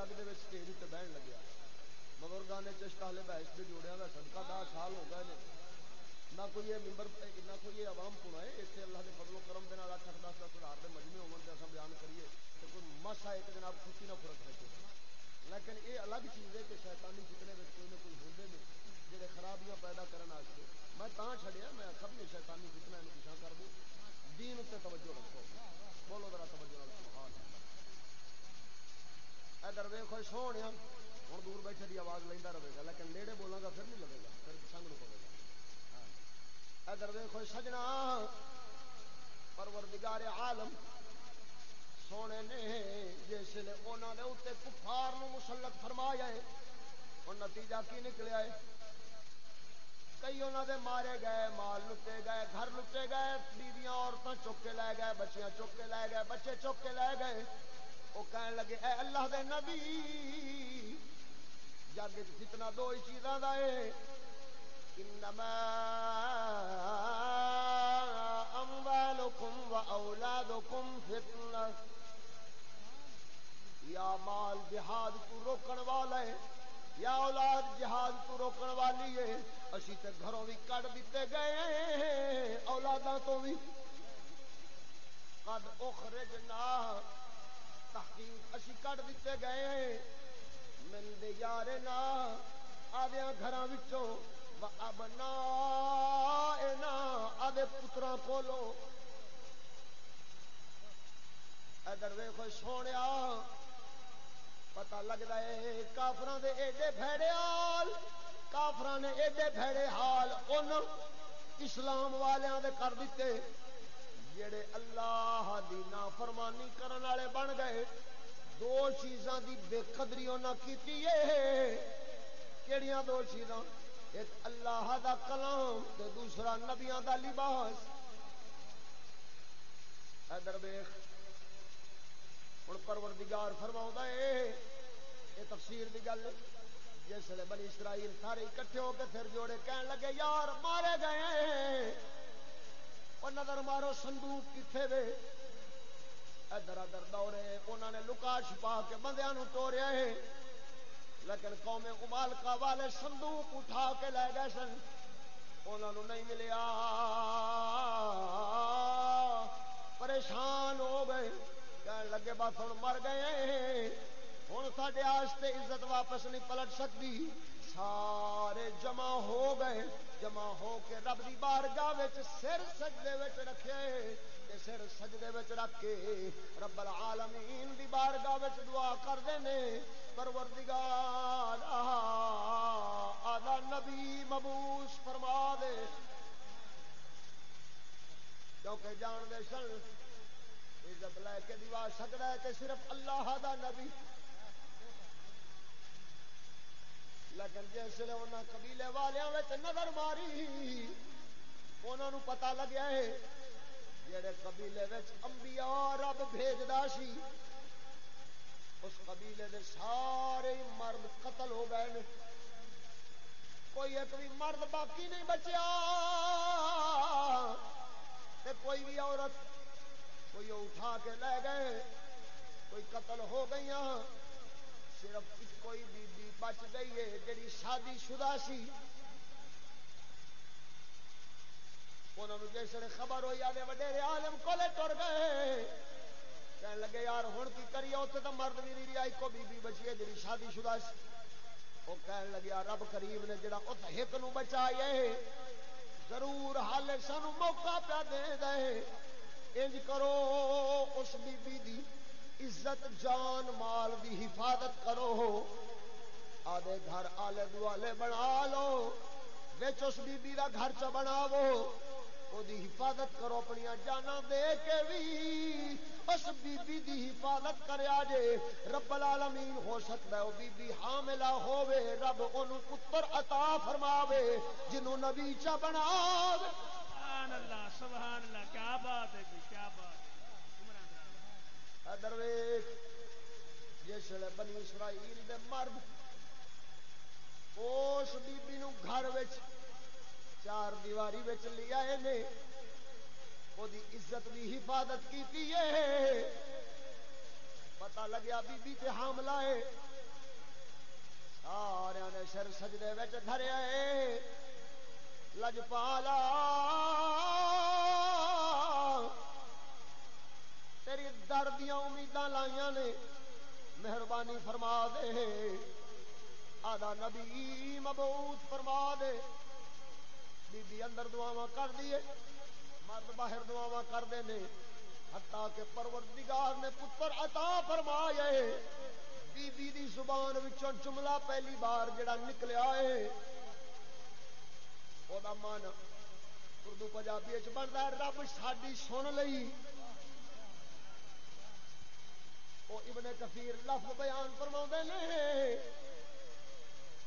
جگ دے سٹیج بہن لگیا مگر نے چشت اہل بحث دے جوڑیاں کا سنتا دس سال ہو گئے نہ کوئی یہ ممبر نہ کوئی یہ عوام پنائے اتنے اللہ کے فضل و کرم کے نال 8 دس 10 ہزار کے مجمع ہون بیان کریے تو کوئی مسا ایک جناب خوشی نہ فرق رکھے لیکن یہ الگ چیز ہے کہ شیتانی فتنے میں کوئی نہ کوئی ہوں نے جہے خرابیاں پیدا کرنے میں تا چڑیا میں سب نے شیتانی فتنہ نوں پیچھے کر دوں دین اتنے توجہ رکھو بولو ذرا توجہ رکھو ہاں ادھر ویخو سونے ہوں دور بیٹھے کی آواز لینا رہے گا، لیکن نیڑے بولاں گا پھر نہیں لگے گا، پھر سنگ پڑے گا۔ ہاں۔ ادھر ویخو سجنا، پروردگار عالم سونے نے جس نے انہوں نے اتنے کفار مسلط فرمایا ہے اور نتیجہ کی نکلیا ہے؟ کئی انہوں دے مارے گئے، مال لٹے گئے، گھر لٹے گئے، بیویاں عورتیں چک کے لے گئے، بچیاں چک کے لے گئے، بچے چک کے لے گئے۔ وہ کہن لگے، اے اللہ دے نبی، جگ جتنا دو ہی چیزاں کا ہے انما اموالکم واولادکم فتنہ۔ یا مال جہاد کو روکن والا ہے یا اولاد جہاد تو روکن والی ہے اسی تے گھروں بھی کٹ دیتے گئے اولاداں تو بھی قد اخرجنا تحقیق اسی کٹ دیتے گئے ہیں۔ ملتے یار نا، آدھے گھر ابنا آدھے پترا کولو ادھر ویخو سونے پتا لگتا ہے کافر دے ایڈے بھڑے حال کافر نے ایڈے بھڑے حال ان اسلام والوں دے کر دیتے۔ جڑے اللہ دی نافرمانی کرن والے بن گئے، دو چیزاں دی بے قدری انہاں کیتی ہے۔ کیڑیاں دو چیزاں؟ ایک اللہ دا کلام تے دوسرا نبیاں دا لباس۔ ادھر ویکھ ہوں پروردگار فرما ہے یہ تفسیر کی گل، جس ویلے بنی اسرائیل سارے اکٹھے ہو کے پھر جوڑے کہن لگے، یار مارے گئے۔ اور نظر مارو سندوق کتنے وے۔ ادھر ادھر دورے انہوں نے لکا چھپا کے بندیا توڑیا ہے۔ لیکن قوم امالکا والے سندوق اٹھا کے لے گئے سن۔ انہوں نہیں ملیا۔ پریشان ہو گئے۔ کہنے لگے، بس ہوں مر گئے۔ ہوں سڈے آستے عزت واپس نہیں پلٹ سکتی۔ سارے جمع ہو گئے۔ جمع ہو کے رب کی بارگاہ سر سجدے رکھے سر سجدے رکھ کے رب العالمین دی بارگاہ دعا کرتے ہیں پروردگار آدھا نبی مبوس فرما دے۔ کیونکہ جان دے سن، عزت لے کے دیوا سکتا ہے کہ صرف اللہ دا نبی لیکن جس نے انہوں قبیلے والوں نظر ماری۔ انہوں پتا لگیا ہے جڑے قبیلے انبیاء رب بھیجدا سی، اس قبیلے دے سارے مرد قتل ہو گئے کوئی ایک بھی مرد باقی نہیں بچیا۔ کوئی بھی عورت کوئی اٹھا کے لے گئے، کوئی قتل ہو گئی صرف کوئی بی بی بچ گئی ہے، جڑی شادی شدہ سی۔ انہوں نے جس نے خبر ہوئی، آدھے وڈیرے عالم کولے تر گئے۔ کہنے لگے، یار ہوں کی کریے اتنے تو مرد بھی نہیں آئی کو بی بی بچی ہے جی شادی شدہ سی۔ وہ کہنے لگے رب کریم نے جڑا اس ہک نو بچایا ضرور حال سانو موقع پہ دے دے۔ انج کرو، اس بی بی دی عزت، جان، مال دی حفاظت کرو۔ آدھے گھر آلے دوالے بنا لو بچ اس بی بی دا گھر چ بناو۔ وہ دی حفاظت کرو، اپنی جانا دے کے بھی اس بی بی دی حفاظت کریا جے۔ رب العالمین ہو سکتا ہے وہ بی بی حاملہ ہووے، رب انہوں پتر عطا فرماوے جنہوں نبی چا بناوے سبحان اللہ سبحان اللہ، کیا بات ہے جی، درویش جس بنی اسرائیل دے مرد۔ اس بی بی نو گھر وچ چار دیواری وچ لیا نے۔ وہ عزت دی حفاظت کی پتا لگیا بی بی تے حاملہ ہے۔ سارے نے سر سجدے وچ دھریا ہے لجپالا تیری در دیا امیداں لائیا نے، مہربانی فرما دے۔ آدھا نبی مبوت فرما دے۔ بی بی اندر دعا کر دیے، مرد باہر دعا کرتے ہیں ہتا کہ پروردگار نے پتر عطا فرمایا بی بی دی زبان وچوں جملہ پہلی بار جڑا نکلیا ہے وہ من اردو پنجابی بنتا ہے، رب ساری سن لئی۔ وہ ابن کثیر لفظ بیان فرما نے،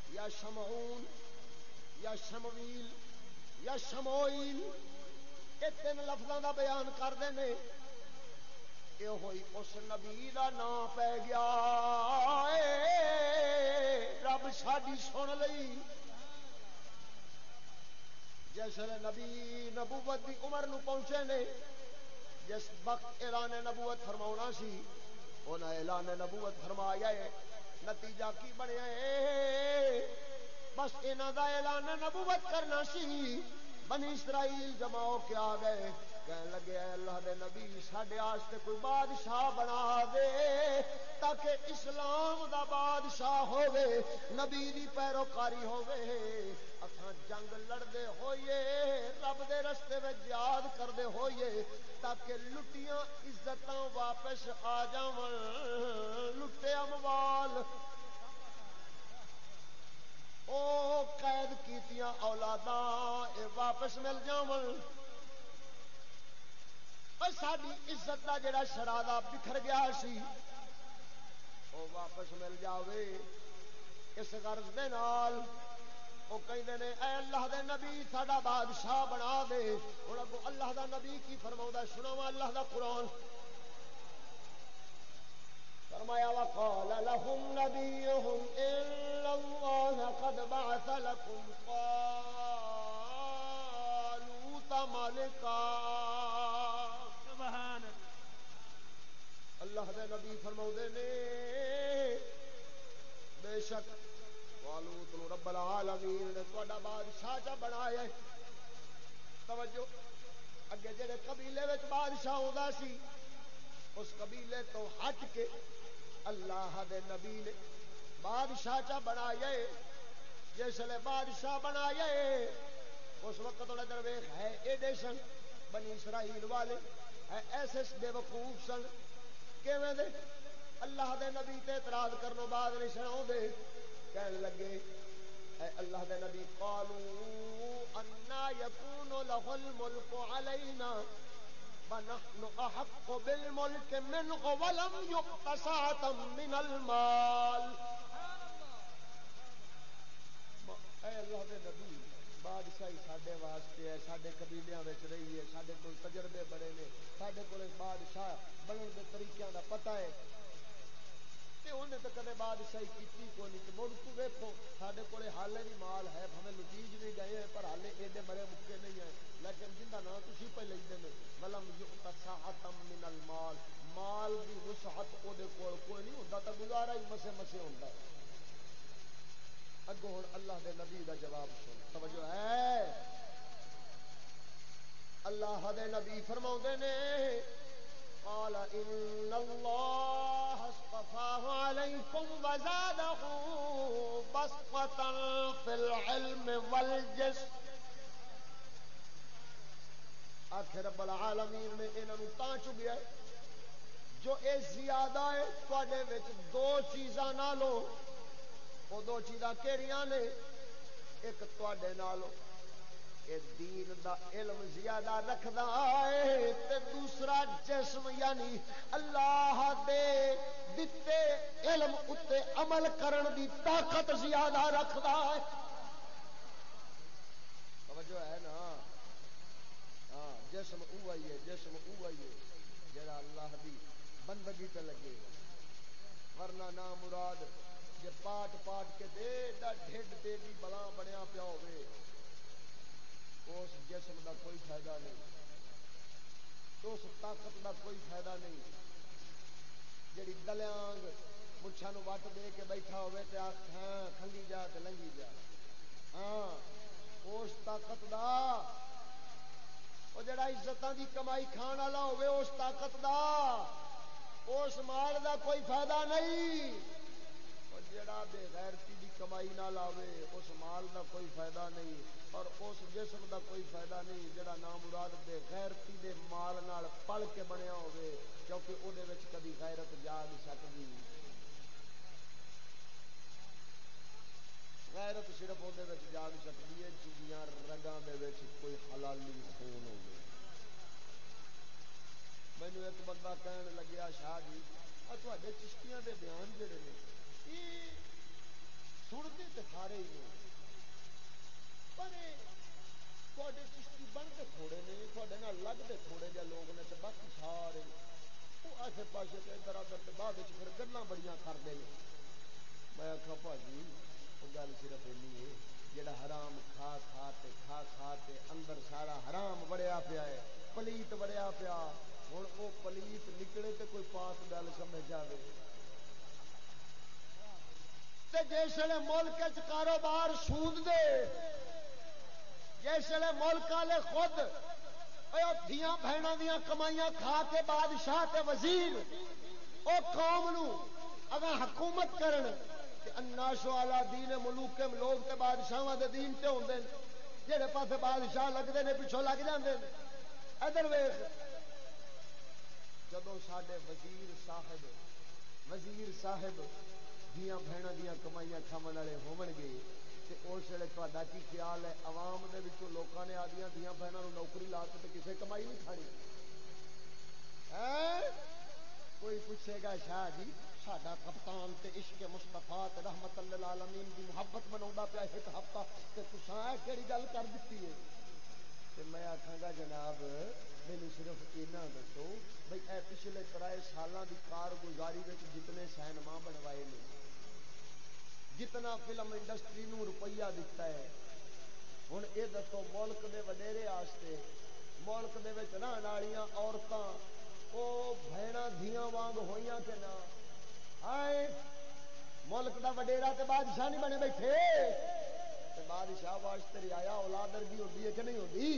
یا شمعون، یا شمویل، یا شموئل یہ تین لفظوں کا بیان کرتے ہیں یہ ہوئی اس نبی کا نام پی گیا۔ رب ساری سن لئی۔ جس نبی نبوت کی عمر نو پہنچے نے، جس وقت اعلان نبوت فرما سی انہیں اعلان نبوت فرمایا ہے، نتیجہ کی بنیا ہے؟ بس یہاں کا اعلان نبوت کرنا سی، بنی اسرائیل جماؤ کیا کے آ گئے کہنے لگے، اے اللہ دے نبی، ساڈے واسطے کوئی بادشاہ بنا دے تاکہ اسلام دا بادشاہ ہوے نبی دی پیروکاری ہوے اساں جنگ لڑدے ہوئیے، رب دے رستے میں یاد کردے ہوئیے، تاکہ لٹیاں عزتاں واپس آ جاون، لٹے اموال۔ او قید کیتیاں اولاداں، اے واپس مل جاون۔ ساری عزت کا جڑا شرادہ بکھر گیا سی وہ واپس مل جاوے۔ اس غرض دے نال وہ کہتے ہیں اے اللہ دے نبی، ساڈا بادشاہ بنا دے۔ ہوں اگو اللہ دا نبی کی فرما سنا وا اللہ دا قرآن۔ فرمایا، وقال لهم نبيهم إن الله قد بعث لكم طالوت ملكا سبحان اللہ دے نبی فرما نے، بے شک والوت نو رب العالمین نے تہاڈا بادشاہ چا بنایا توجہ، اگے جڑے قبیلے وچ بادشاہ ہوندا سی، اس قبیلے تو ہٹ کے اللہ دے نبی نے بادشاہ چا بنایا جسلے بادشاہ بنایا اس وقت تھوڑا درویش ہے، ایڈے سن بنی اسرائیل والے ایسے بے وقوف سن۔ کیویں دے؟ اللہ دے نبی تے اعتراض کرنوں بعد نہیں سنا دے کہنے لگے، اے اللہ دے نبی قالو انا یکون له الملک علینا ونحن احق بالملک منه ولم يؤت ساعتا من المال۔ اے اللہ دے نبی بادشاہی سڈے واسطے ہے سڈے قبیلیاں رہی ہے سڈے کول تجربے بڑے نے سڈے کول بادشاہ بننے کے طریقے کا پتا ہے۔ انہیں تو کدے بادشاہی کی کو نہیں مڑ تو ویکو سارے کول حالے بھی مال ہے ہمیں لتیج نہیں گئے ہیں، پر حالے ایڈے بڑے مکے نہیں ہیں۔ لیکن جن کا نام تھی پہ لکھتے ہیں ملم من المال، مال کی وسعت وہ کوئی نہیں ہوتا تو گزارا ہی مسے مسے ہوتا ہے اگو ہوں اللہ دے نبی دا جواب سن۔ توجہ ہے؟ اللہ دے نبی فرما نے، قال ان الله اصطفاه عليكم وزاده بسطة في العلم والجسم آخر رب العالمین نے انہوں تا چکیا جو اے زیادہ ہے تے دو چیزاں نالوں وہ دو چیزاں کہڑیاں نے ایک تے دین دا علم زیادہ رکھدا ہے تے دوسرا جسم یعنی اللہ دے دتے علم اتے عمل کرن دی طاقت زیادہ رکھدا ہے توجہ ہے نا ہاں جسم اوہی ہے جسم اوہی ہے جڑا اللہ دی بندگی تے لگے ورنہ نہ مراد جی پاٹ پاٹ کے دے ڈھڈ دے بھی بلا بنیا پیا ہوئے اس جسم دا کوئی فائدہ نہیں اس طاقت دا کوئی فائدہ نہیں جڑی دلیاگ مچھا وٹ دے کے بیٹھا ہوئے تے ہاں کھنگی جا تے لنگی جا ہاں اس طاقت دا وہ جڑا عزتوں دی کمائی کھان والا ہوئے اس طاقت دا اس مال دا کوئی فائدہ نہیں جڑا بے غیرتی دی کمائی نہ لاوے، اس مال دا کوئی فائدہ نہیں، اور اس جسم دا کوئی فائدہ نہیں جڑا نام مراد بے غیرتی دے مال نال پل کے بنیا ہوئے کیونکہ او دے وچ کبھی غیرت جا نہیں سکتی غیرت صرف وہ جا نہیں سکتی ہے چیزیاں رگاں دے وچ کوئی حلالی خون ہوگی مینو ایک بندہ کہنے لگیا، شاہ جی تے چشتیاں دے بیان جڑے نے سنتے تو سارے ہی پر چشتی بنتے تھوڑے نے تھوڑے لگتے تھوڑے جہ لوگ نے تو باقی سارے وہ آسے پاسے ادھر ادھر بعد پھر گلا بڑی کرتے ہیں میں آخا بھاجی وہ گل صرف این ہے جڑا حرام کھا کھا تے کھا کھا تے اندر سارا حرام بڑیا پیا ہے پلیت بڑیا پیا ہوں وہ پلیت نکلے تے کوئی پاس گل سمجھ جائے جسے ملک چ کاروبار سود دے، جس جسے ملک والے خود دیا بہنوں دیا کمائیاں کھا کے بادشاہ تے وزیر، او قوم نو اگر حکومت کرن اناشو والا دین ملوک کے لوگ تے بادشاہ دے دین تے ہوندے جہے پاسے بادشاہ لگتے ہیں پچھوں لگ جاندے ادھر ویخ جدو سڈے وزیر صاحب وزیر صاحب دیا بہنوں دیا کمائیاں کھمن والے ہون گے اس ویلے تا کی خیال ہے؟ عوام دے لوگوں نے آدیا دیا بہنوں نوکری لا کے کسی کمائی نہیں کھانی۔ ہاں؟ کوئی پوچھے گا شاہ جی ساڈا کپتان تے عشق مستفا رحمت اللہ عالمین دی محبت بنا پیا ایک ہفتہ، تے تسا کہڑی گل کر دیتی ہے؟ تے میں آخا گا جناب میری صرف اینا دسو بھائی اے پچھلے ترائے سالوں کی کارگزاری جتنے سینما بنوائے نے جتنا فلم انڈسٹری نو روپیہ دتا ہے ہوں یہ دسو ملک دے وڈیرے آستے، ملک دے رہن والیاں عورتاں وہ بہن دیا وانگ ہوئی کہ نہ؟ آئے ملک دا وڈیرا تے بادشاہ نہیں بنے بیٹھے۔ بادشاہ واسطے ریا اولادر بھی ہوتی ہے کہ نہیں ہوتی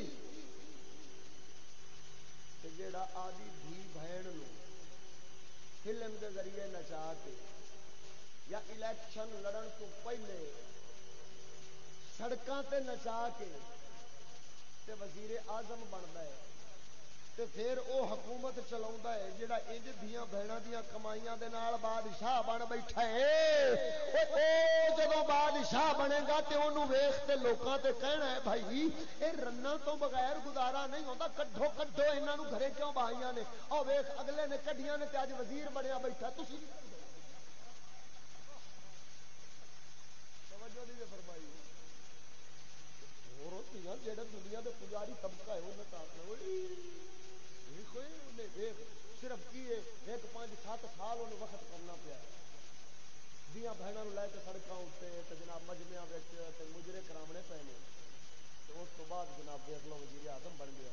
جڑا آدھی دھی بہن فلم دے ذریعے نچا کے یا الیکشن لڑن تو پہلے سڑکوں تے نچا کے تے وزیر آزم بنتا ہے تے پھر او حکومت چلا ہے جہاں انج دیا بہنوں دیا کمائیاں دے نال بادشاہ بن بیٹھا ہے۔ جب بادشاہ بنے گا تے انہوں ویخ تے لوکاں تے کہنا ہے بھائی، اے رنا تو بغیر گزارا نہیں ہوتا کڈو کڈو یہاں گھرے کیوں بہائیاں نے؟ او ویخ اگلے نے کڈیاں نے تے اج وزیر بنیا بیٹھا تھی جہاں دنیا کے پجاری طبقہ ہے صرف کی ہے؟ ایک پانچ سات سال انہیں وقت کرنا پیا۔ دیا بہنوں لے کے سڑکوں اتنے جناب مجمیا مجرے کرامنے پے نے۔ اس تو بعد جناب دیکھ لو وزیر آدم بن گیا۔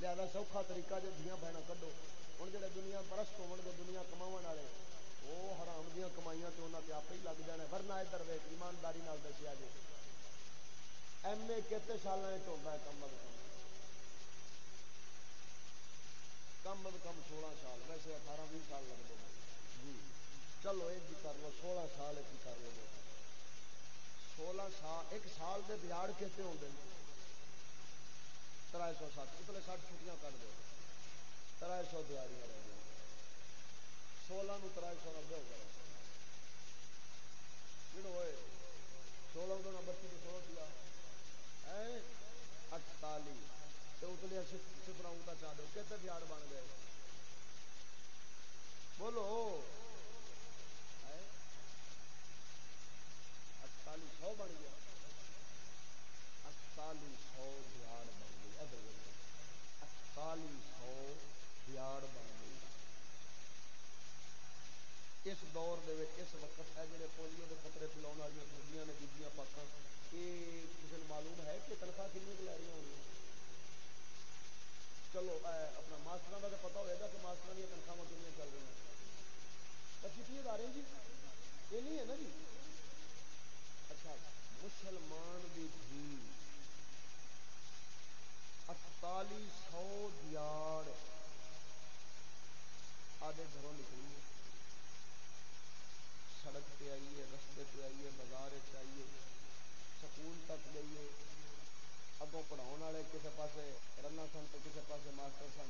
لہذا سوکھا طریقہ جو دیا بہن کڈو ہوں جہے دنیا پرست ہو دنیا کما والے وہ حرام دیا کمائیاں تو انہوں نے آپ ہی لگ جانا ورنہ ادھر ویک ایمانداری دسیا جی۔ ایم اے کتنے سال ہوتا ہے کم از کم کم از کم سولہ سال، ویسے اٹھارہ بھی سال لگ جی۔ چلو یہ کر لو، سولہ سال ایک کر لو۔ سولہ سال ایک سال کے دیاڑ کتنے ہوتے ہیں ترائے سو سات اتنے سات چھٹیاں کر دو۔ ترائے سو دیہڑیاں رہ گئی سولہ نو ترائے سو نبے ہو گئے ہوئے، سولہ دو بتی تو سولہ کیا اٹتالی اتلیا سفر اونٹا چاہ دو کتنے پیاڑ بن گئے؟ بولو۔ اٹتالی سو بن گیا۔ اٹتالی سو دیاڑ بن گئی ادھر اٹتالی سو دیاڑ بن گئی اس دور دے اس وقت ہے جڑے پولیو کے خطرے پلاؤ والی سبزیاں نے بیبیاں پاکاں۔ یہ کسی نے معلوم ہے کہ تنخواہ کنی لے رہی ہوں چلو اپنا ماسٹر کا تو پتا ہوئے گا کہ ماسٹر دیا تنخواہ کنیا چل رہی ہیں۔ پچی تی ہزار جی؟ یہ نہیں ہے نا جی؟ اچھا مسلمان بھی تھی اٹتالی سو دیار آدھے گھروں نکلی سڑک پہ آئیے، رستے پہ آئیے، بازار چاہیے سکول تک جائیے۔ اگوں پڑھاؤ والے کسی پاس رنا سن تو کسی پاس ماسٹر سن۔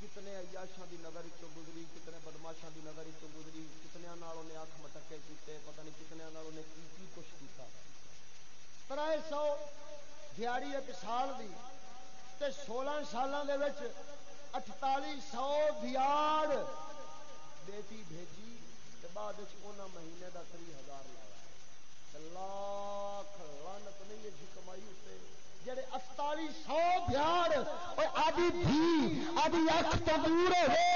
کتنے عیاشاں دی نظر چوں گزری، کتنے بدماشاں دی نظر چوں گزری کتنے انہیں اکھ مٹکے کیتے، پتہ نہیں کتنے انہیں کی کی کچھ کیتا۔ ترائے سو دیہڑی ایک سال دی تے سولہ سالوں دے وچ اٹتالی سو دیاڑ بیٹی بھیجی تو بعد مہینے دا تری ہزار لایا۔ لاکھ لانت نہیں جی کمائی اسے جڑے اٹتالی سو بیاڑ آدھی دھی، آدھی اکھ تو دور ہوئے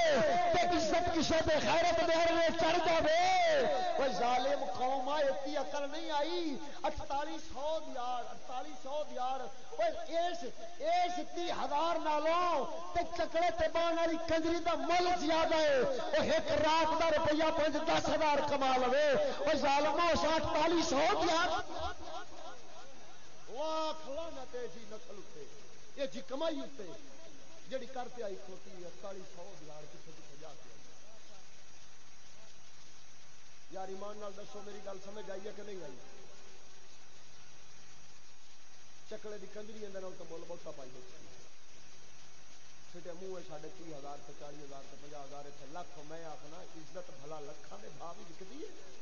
عزت کسی دے خیرت دیر میں چڑھ جائے وہ ظالم قوم اتنی اکل نہیں آئی۔ اٹتالی سو دیار اٹتالی سو دیار اس اس تی ہزار نالوں تے چکڑے تے بان والی کنجری دا مل زیادہ ہے۔ وہ ایک رات دا روپیہ پانچ دس ہزار کما لو وہ ظالموں اٹتالی سو دیار لاکھ لانا تیزی نقل جی کمائی اتنے جڑی کرتے آئی کھوتی اڑتالی سو دلاڑ کتنے کتنے کے یار، ایمان نال دسو، میری گل سمجھ آئی ہے کہ نہیں آئی؟ چکلے کی کنجری اندر تو مل بہتا پائی ہوتی چھٹے منہ ساڑھے تی ہزار تو چالی ہزار تو پناہ ہزار اتنے لکھ میں آخنا، عزت بھلا لکھان کے بھاؤ بھی وکتی ہے۔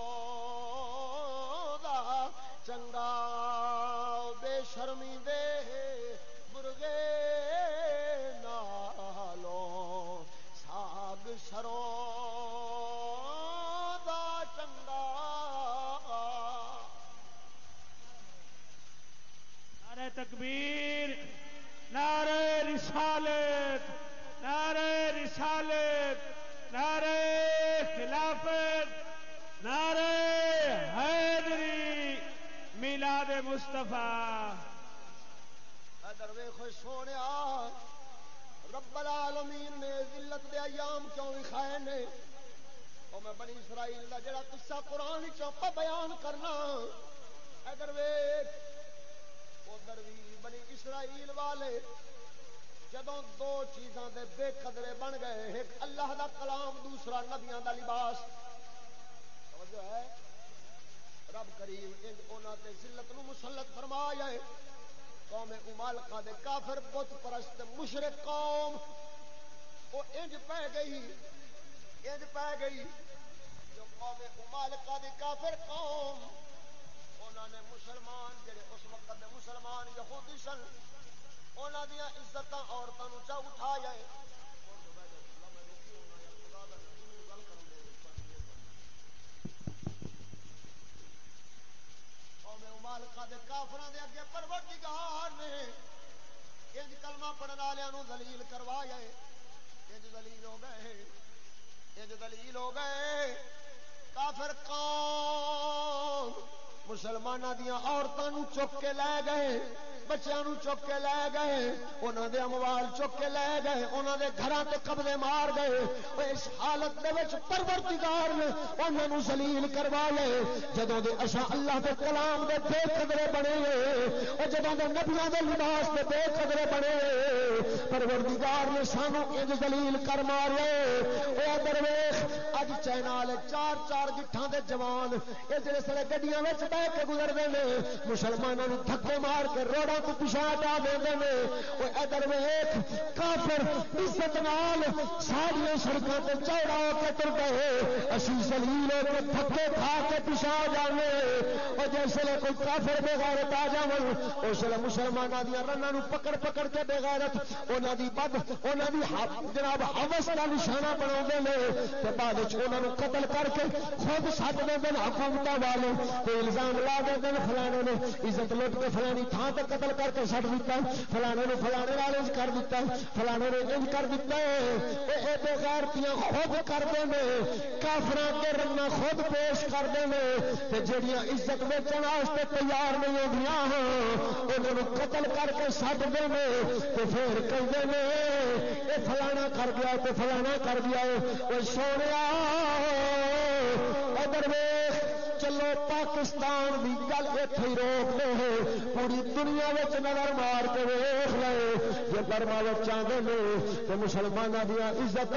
تکبیر، نعرہ رسالت نعرہ رسالت، نعرہ خلافت، نعرہ حیدری، میلاد مصطفیٰ۔ ادر ویخو سونے رب العالمین نے ذلت دے ایام کیوں لکھائے نے؟ او میں بنی اسرائیل دا جڑا قصہ قرآن چوپا بیان کرنا۔ ادر ویخ قدر بنی اسرائیل والے جدوں دو چیزاں دے بے قدرے بن گئے، ایک اللہ دا کلام، دوسرا نبیاں دا لباس۔ توجہ ہے؟ رب کریم تے ذلت نو مسلط فرمایا ہے۔ قوم امالقہ دے کافر، بت پرست، مشرق قوم۔ وہ انج پہ گئی، انج پہ گئی۔ جو قوم امالقہ دے کافر قوم۔ نے مسلمان جڑے اس وقت دے مسلمان یہودی سن، انہاں دی عزت عورتوں نو چا اٹھایا ہے؟ مالکا دے دے اگے نے انج کلمہ پڑھن والوں دلیل کروا جائے انج ہو گئے انج دلیل ہو گئے کافر قوم مسلمانوں دیا عورتوں چک کے لے گئے بچوں چک کے لے گئے انہوں دے اموال چک کے لے گئے انہوں دے گھر تے قبضے مار گئے۔ اس حالت دے وچ پرورتگار نے انہوں زلیل کروا لے۔ جدوں دے اشا اللہ دے کلام دے بے قدرے بنے اور جدوں دے نبیاں دے لباس دے بے قدرے بنے پروردگار نے سانو انج زلیل کر مارے اے ادھر ویکھ اج چائنا والے چار چار گٹھاں دے جوان، اے جڑے سڑے گڈیاں وچ بیٹھ کے گزردے نے، مسلمانوں دھکے مار کے روڈاں کو پچھا ہٹا دے وہ ادھر ویخ کافر عزت نال ساری سڑکوں سے چوڑا ہو کے تر گئے اسی سلیل ہو کے تھکے کھا کے پچھا جانے اور جیسے کوئی کافر بغیرت آ جا اس لیے مسلمانوں دیا رنگ پکڑ پکڑ کے بغیرت انہوں دی بد انہوں دی جناب ہوس کا نشانہ بنا بعد قتل کر کے خود سٹ دے دن حکومت والے کوئی الزام الزام لا دے دن فلانے نے عزت لٹ کے فلانی تھان تک قتل کر کے سٹ دیتا فلانے نے فلانے والے کر دیتا فلانے نے انج کر دیتا ہے۔ بغیرتیاں خود کرتے ہیں کافر کے رنگ خود پیش کرتے ہیں جہیا عزت ویچن واسطے تیار نہیں ہوگی ہاں، انہوں قتل کر کے سٹ دے تو پھر کہتے ہیں یہ فلانا کر گیا تو فلانا کر گیا وہ سونے ادھر چلو پاکستان کی گل اتنے روک لو پوری دنیا نظر مار کے ویخ لے جی برما چاہتے تو مسلمانوں دیا عزت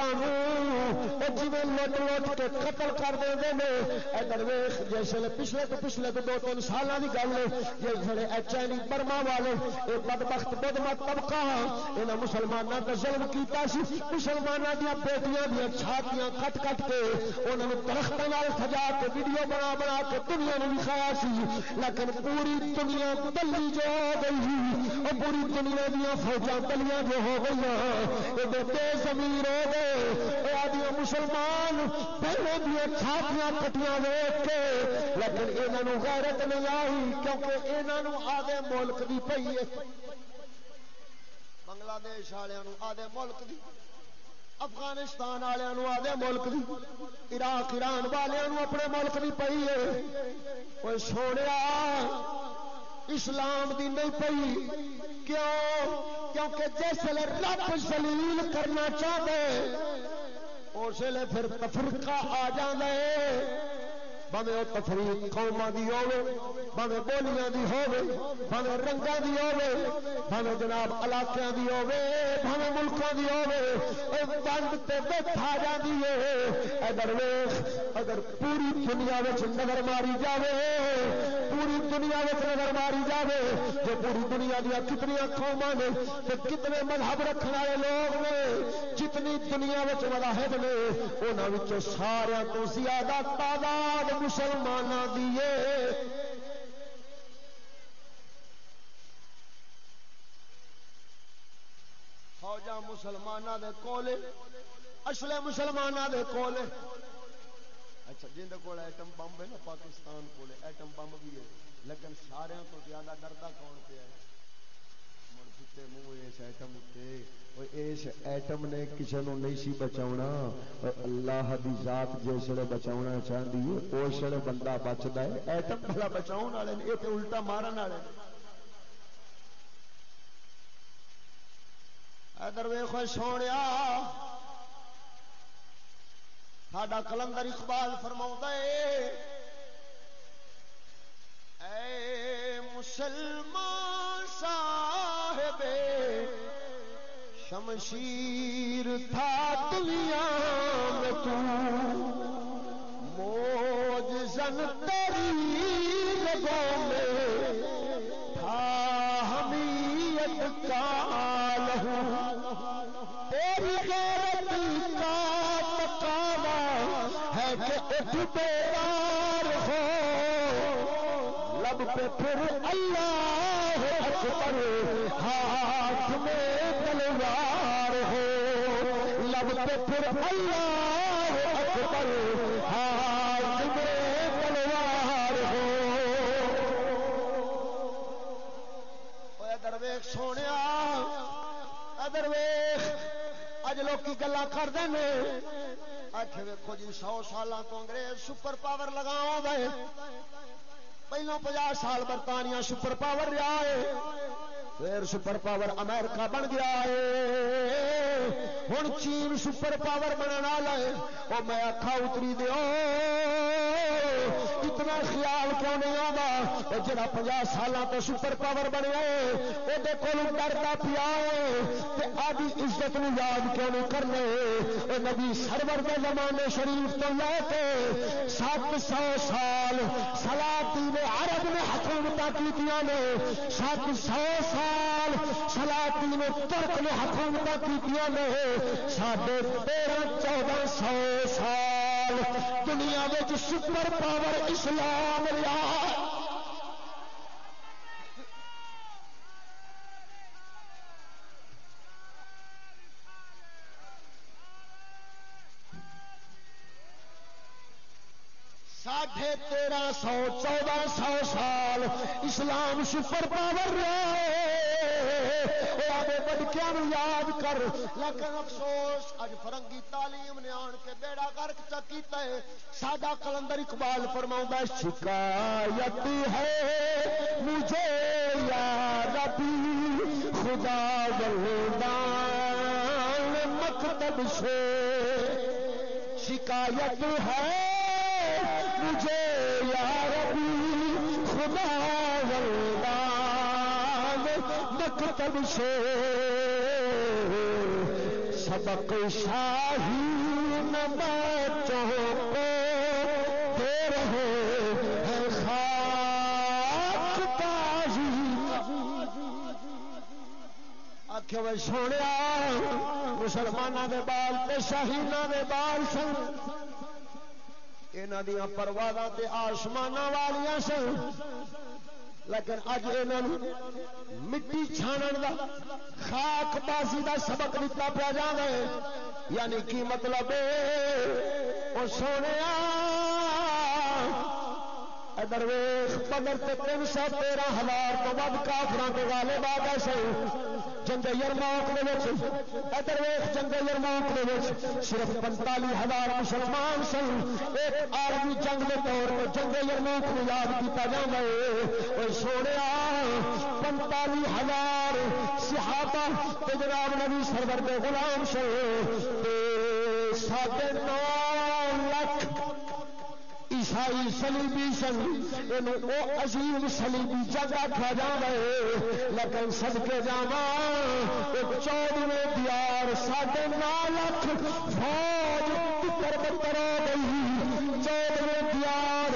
جی لٹ لٹ کے قتل کر دے ادھر ویخ جیسے پچھلے تو پچھلے تو دو تین سالوں کی گل ہے جی ایچ این برما والے یہ بد بخت بد مت طبقہ یہاں مسلمانوں کا ظلم کیا مسلمانوں دیا بیٹیاں دیا چھاتیاں کٹ کٹ کے انہوں نے درختوں سجا کے ویڈیو بنا بنا کے دنیا نے دکھایا سی لیکن پوری دنیا دلی جو ہو گئی اور پوری دنیا دیا فوجا دلیاں جو ہو گئی بے زمین ہو گئے۔ آدیا مسلمان، پہلے دیا چھاتیاں کٹیاں ویچ کے۔ لیکن یہاں غیرت نہیں آئی، کیونکہ یہاں آدھے ملک کی پی ہے۔ بنگلہ دیش والوں آدھے ملک کی افغانستان والوں آدھے ملک دی، عراق، ایران والوں اپنے ملک دی پئی ہے۔ سونے اسلام دی نہیں پئی۔ کیوں؟ کیونکہ جس رب سلیل کرنا چاہتے اس لیے پھر تفرقہ آ جائے بھاوے وہ تفریح قوما کی ہوے بھاوے بولیاں کی ہوے بھاوے رنگا کی ہوے بھاوے جناب علاقوں کی ہوے بھاوے ملکوں کی ہوے بند تے بیٹھا جاتی ہے اگر ویخ اگر پوری دنیا نظر ماری جاوے پوری دنیا نظر ماری جاوے، جو پوری دنیا دیا کتنی قوما نے کتنے مذہب رکھنے والے لوگ نے، جتنی دنیا مذاہب نے انہوں سارا تو زیادہ تعداد مسلمان دیے فوجا مسلمان دے کولے اصلے مسلمان دے کولے اچھا، جن کو ایٹم بمب ہے نا، پاکستان کو ایٹم بمب بھی ہے۔ لیکن سارے تو زیادہ ڈردا کون پہ ہے؟ مڑ ستے منہ اس ایٹم اتنے اس ایٹم نے کسی نو نہیں سی بچا اللہ دی ذات جس نے چاہتی ہے اس ویلے بندہ بچتا ہے۔ ایٹم بڑا بچاؤ والے یہ تو الٹا مارن والے ادھر ویخ سونے ساڈا کلندر اقبال فرما اے مسلمان صاحب، شمشیر تھا دنیا میں تو، موج زن تری لگوں بیدار ہو۔ لب پہ پھر اللہ اکبر ہاتھ میں تلوار ہو۔ لب پہ پھر اللہ اکبر ہاتھ میں تلوار ہو۔ ادر ویخ سونے ادر ویخ اج لوگ گلا کرتے ہیں اچھے ویکو جی سو سال تو انگریز سپر پاور لگاؤ گئے پہلو پچاس سال برطانیہ سپر پاور رہا ہے، پھر سپر پاور امریکہ بن گیا ہے۔ ہوں چین سپر پاور بننا ہے۔ وہ میں اکھا اتری دو اتنا خیال کیوں نہیں آتا جا پناہ سال تو سپر پاور بنیا وہ ڈرتا پیا آدھی عزت نو یاد کیوں نہیں کرنے نبی سرور کے زمانے شریف تو لے کے سات سو سال سلاتی نے عرب نے حکومت کی سات سو سال سال سلاطین ترک نے حکومت کی ساڑھے تیرہ چودہ سو سال دنیا میں سپر پاور اسلام رہا ساڑھے تیرہ سو، چودہ سو سال اسلام سپر پاور رہے بڑکیا یاد کر، لیکن افسوس اج فرنگی تعلیم نے آن کے بیڑا گرک چکیتا ہے۔ ساڈا کلندر اقبال فرما شکایت ہے مجھے یا ربی خدا ولدان مکتب سے شکایت ہے مجھے ربی، خدا مکتب سے سبق شاہی بچوں کو دے رہے ہیں خاک تازی۔ آخر سونے مسلمانوں کے بال شاہینوں کے بال سن۔ یہاں دیا پرواز آسمان والیاں سن۔ لیکن اج یہ مٹی چھان دا خاک بازی دا سبق دتا پیا جا یعنی کی مطلب وہ سونے ادھر ویخ پدر تے تین سو تیرہ ہزار تو ود کافر کے والے باد ایسے جنگ یرموک ادھر ویخ جنگ یرموک صرف پنتالی ہزار مسلمان سن۔ ایک آرمی جنگ کے طور پر جنگ یرموک کو یاد کیا جا جائے سونے پنتالی ہزار صحابہ جناب نبی سرور کے غلام سن۔ ساڑھے نو لاکھ عیسائی سلیبی سن یہ عظیم سلیبی جگ آخیا جا لیکن سد کے جا چودویں دیار ساڑھے نو لاکھ فوج پتر پتر ہو گئی۔ چودویں دیار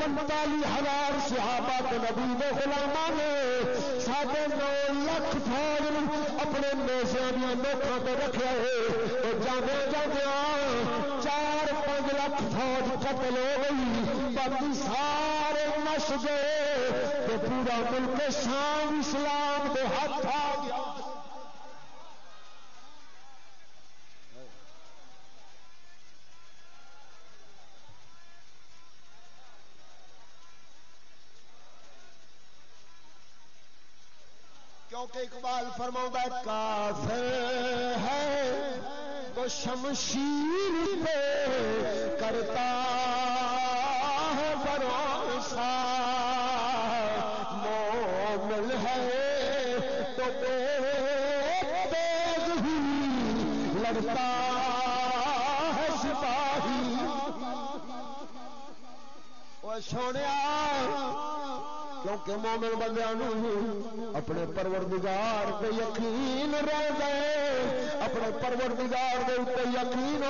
پنتالی ہزار صحابہ نبی دے غلامہ نے ساڑھے نو لاکھ فوج اپنے نیسے دیا لوگوں پہ رکھے ہے۔ جانے جانے چار پانچ لاکھ فوج قتل ہو گئی، باقی سارے نش گئے تو پورا ملک شام اسلام کے ہاتھ آ گیا۔ کیونکہ اقبال فرما کافر ہے۔ تو شمشیر پہ کرتا ہے بھروسہ۔ مومن ہے تو تیز ہی لڑتا ہے سپاہی۔ وہ سونے کیونکہ مومن بندے اپنے پروردگار پہ یقین رہ گئے اپنے پروردگار دے یقین ہو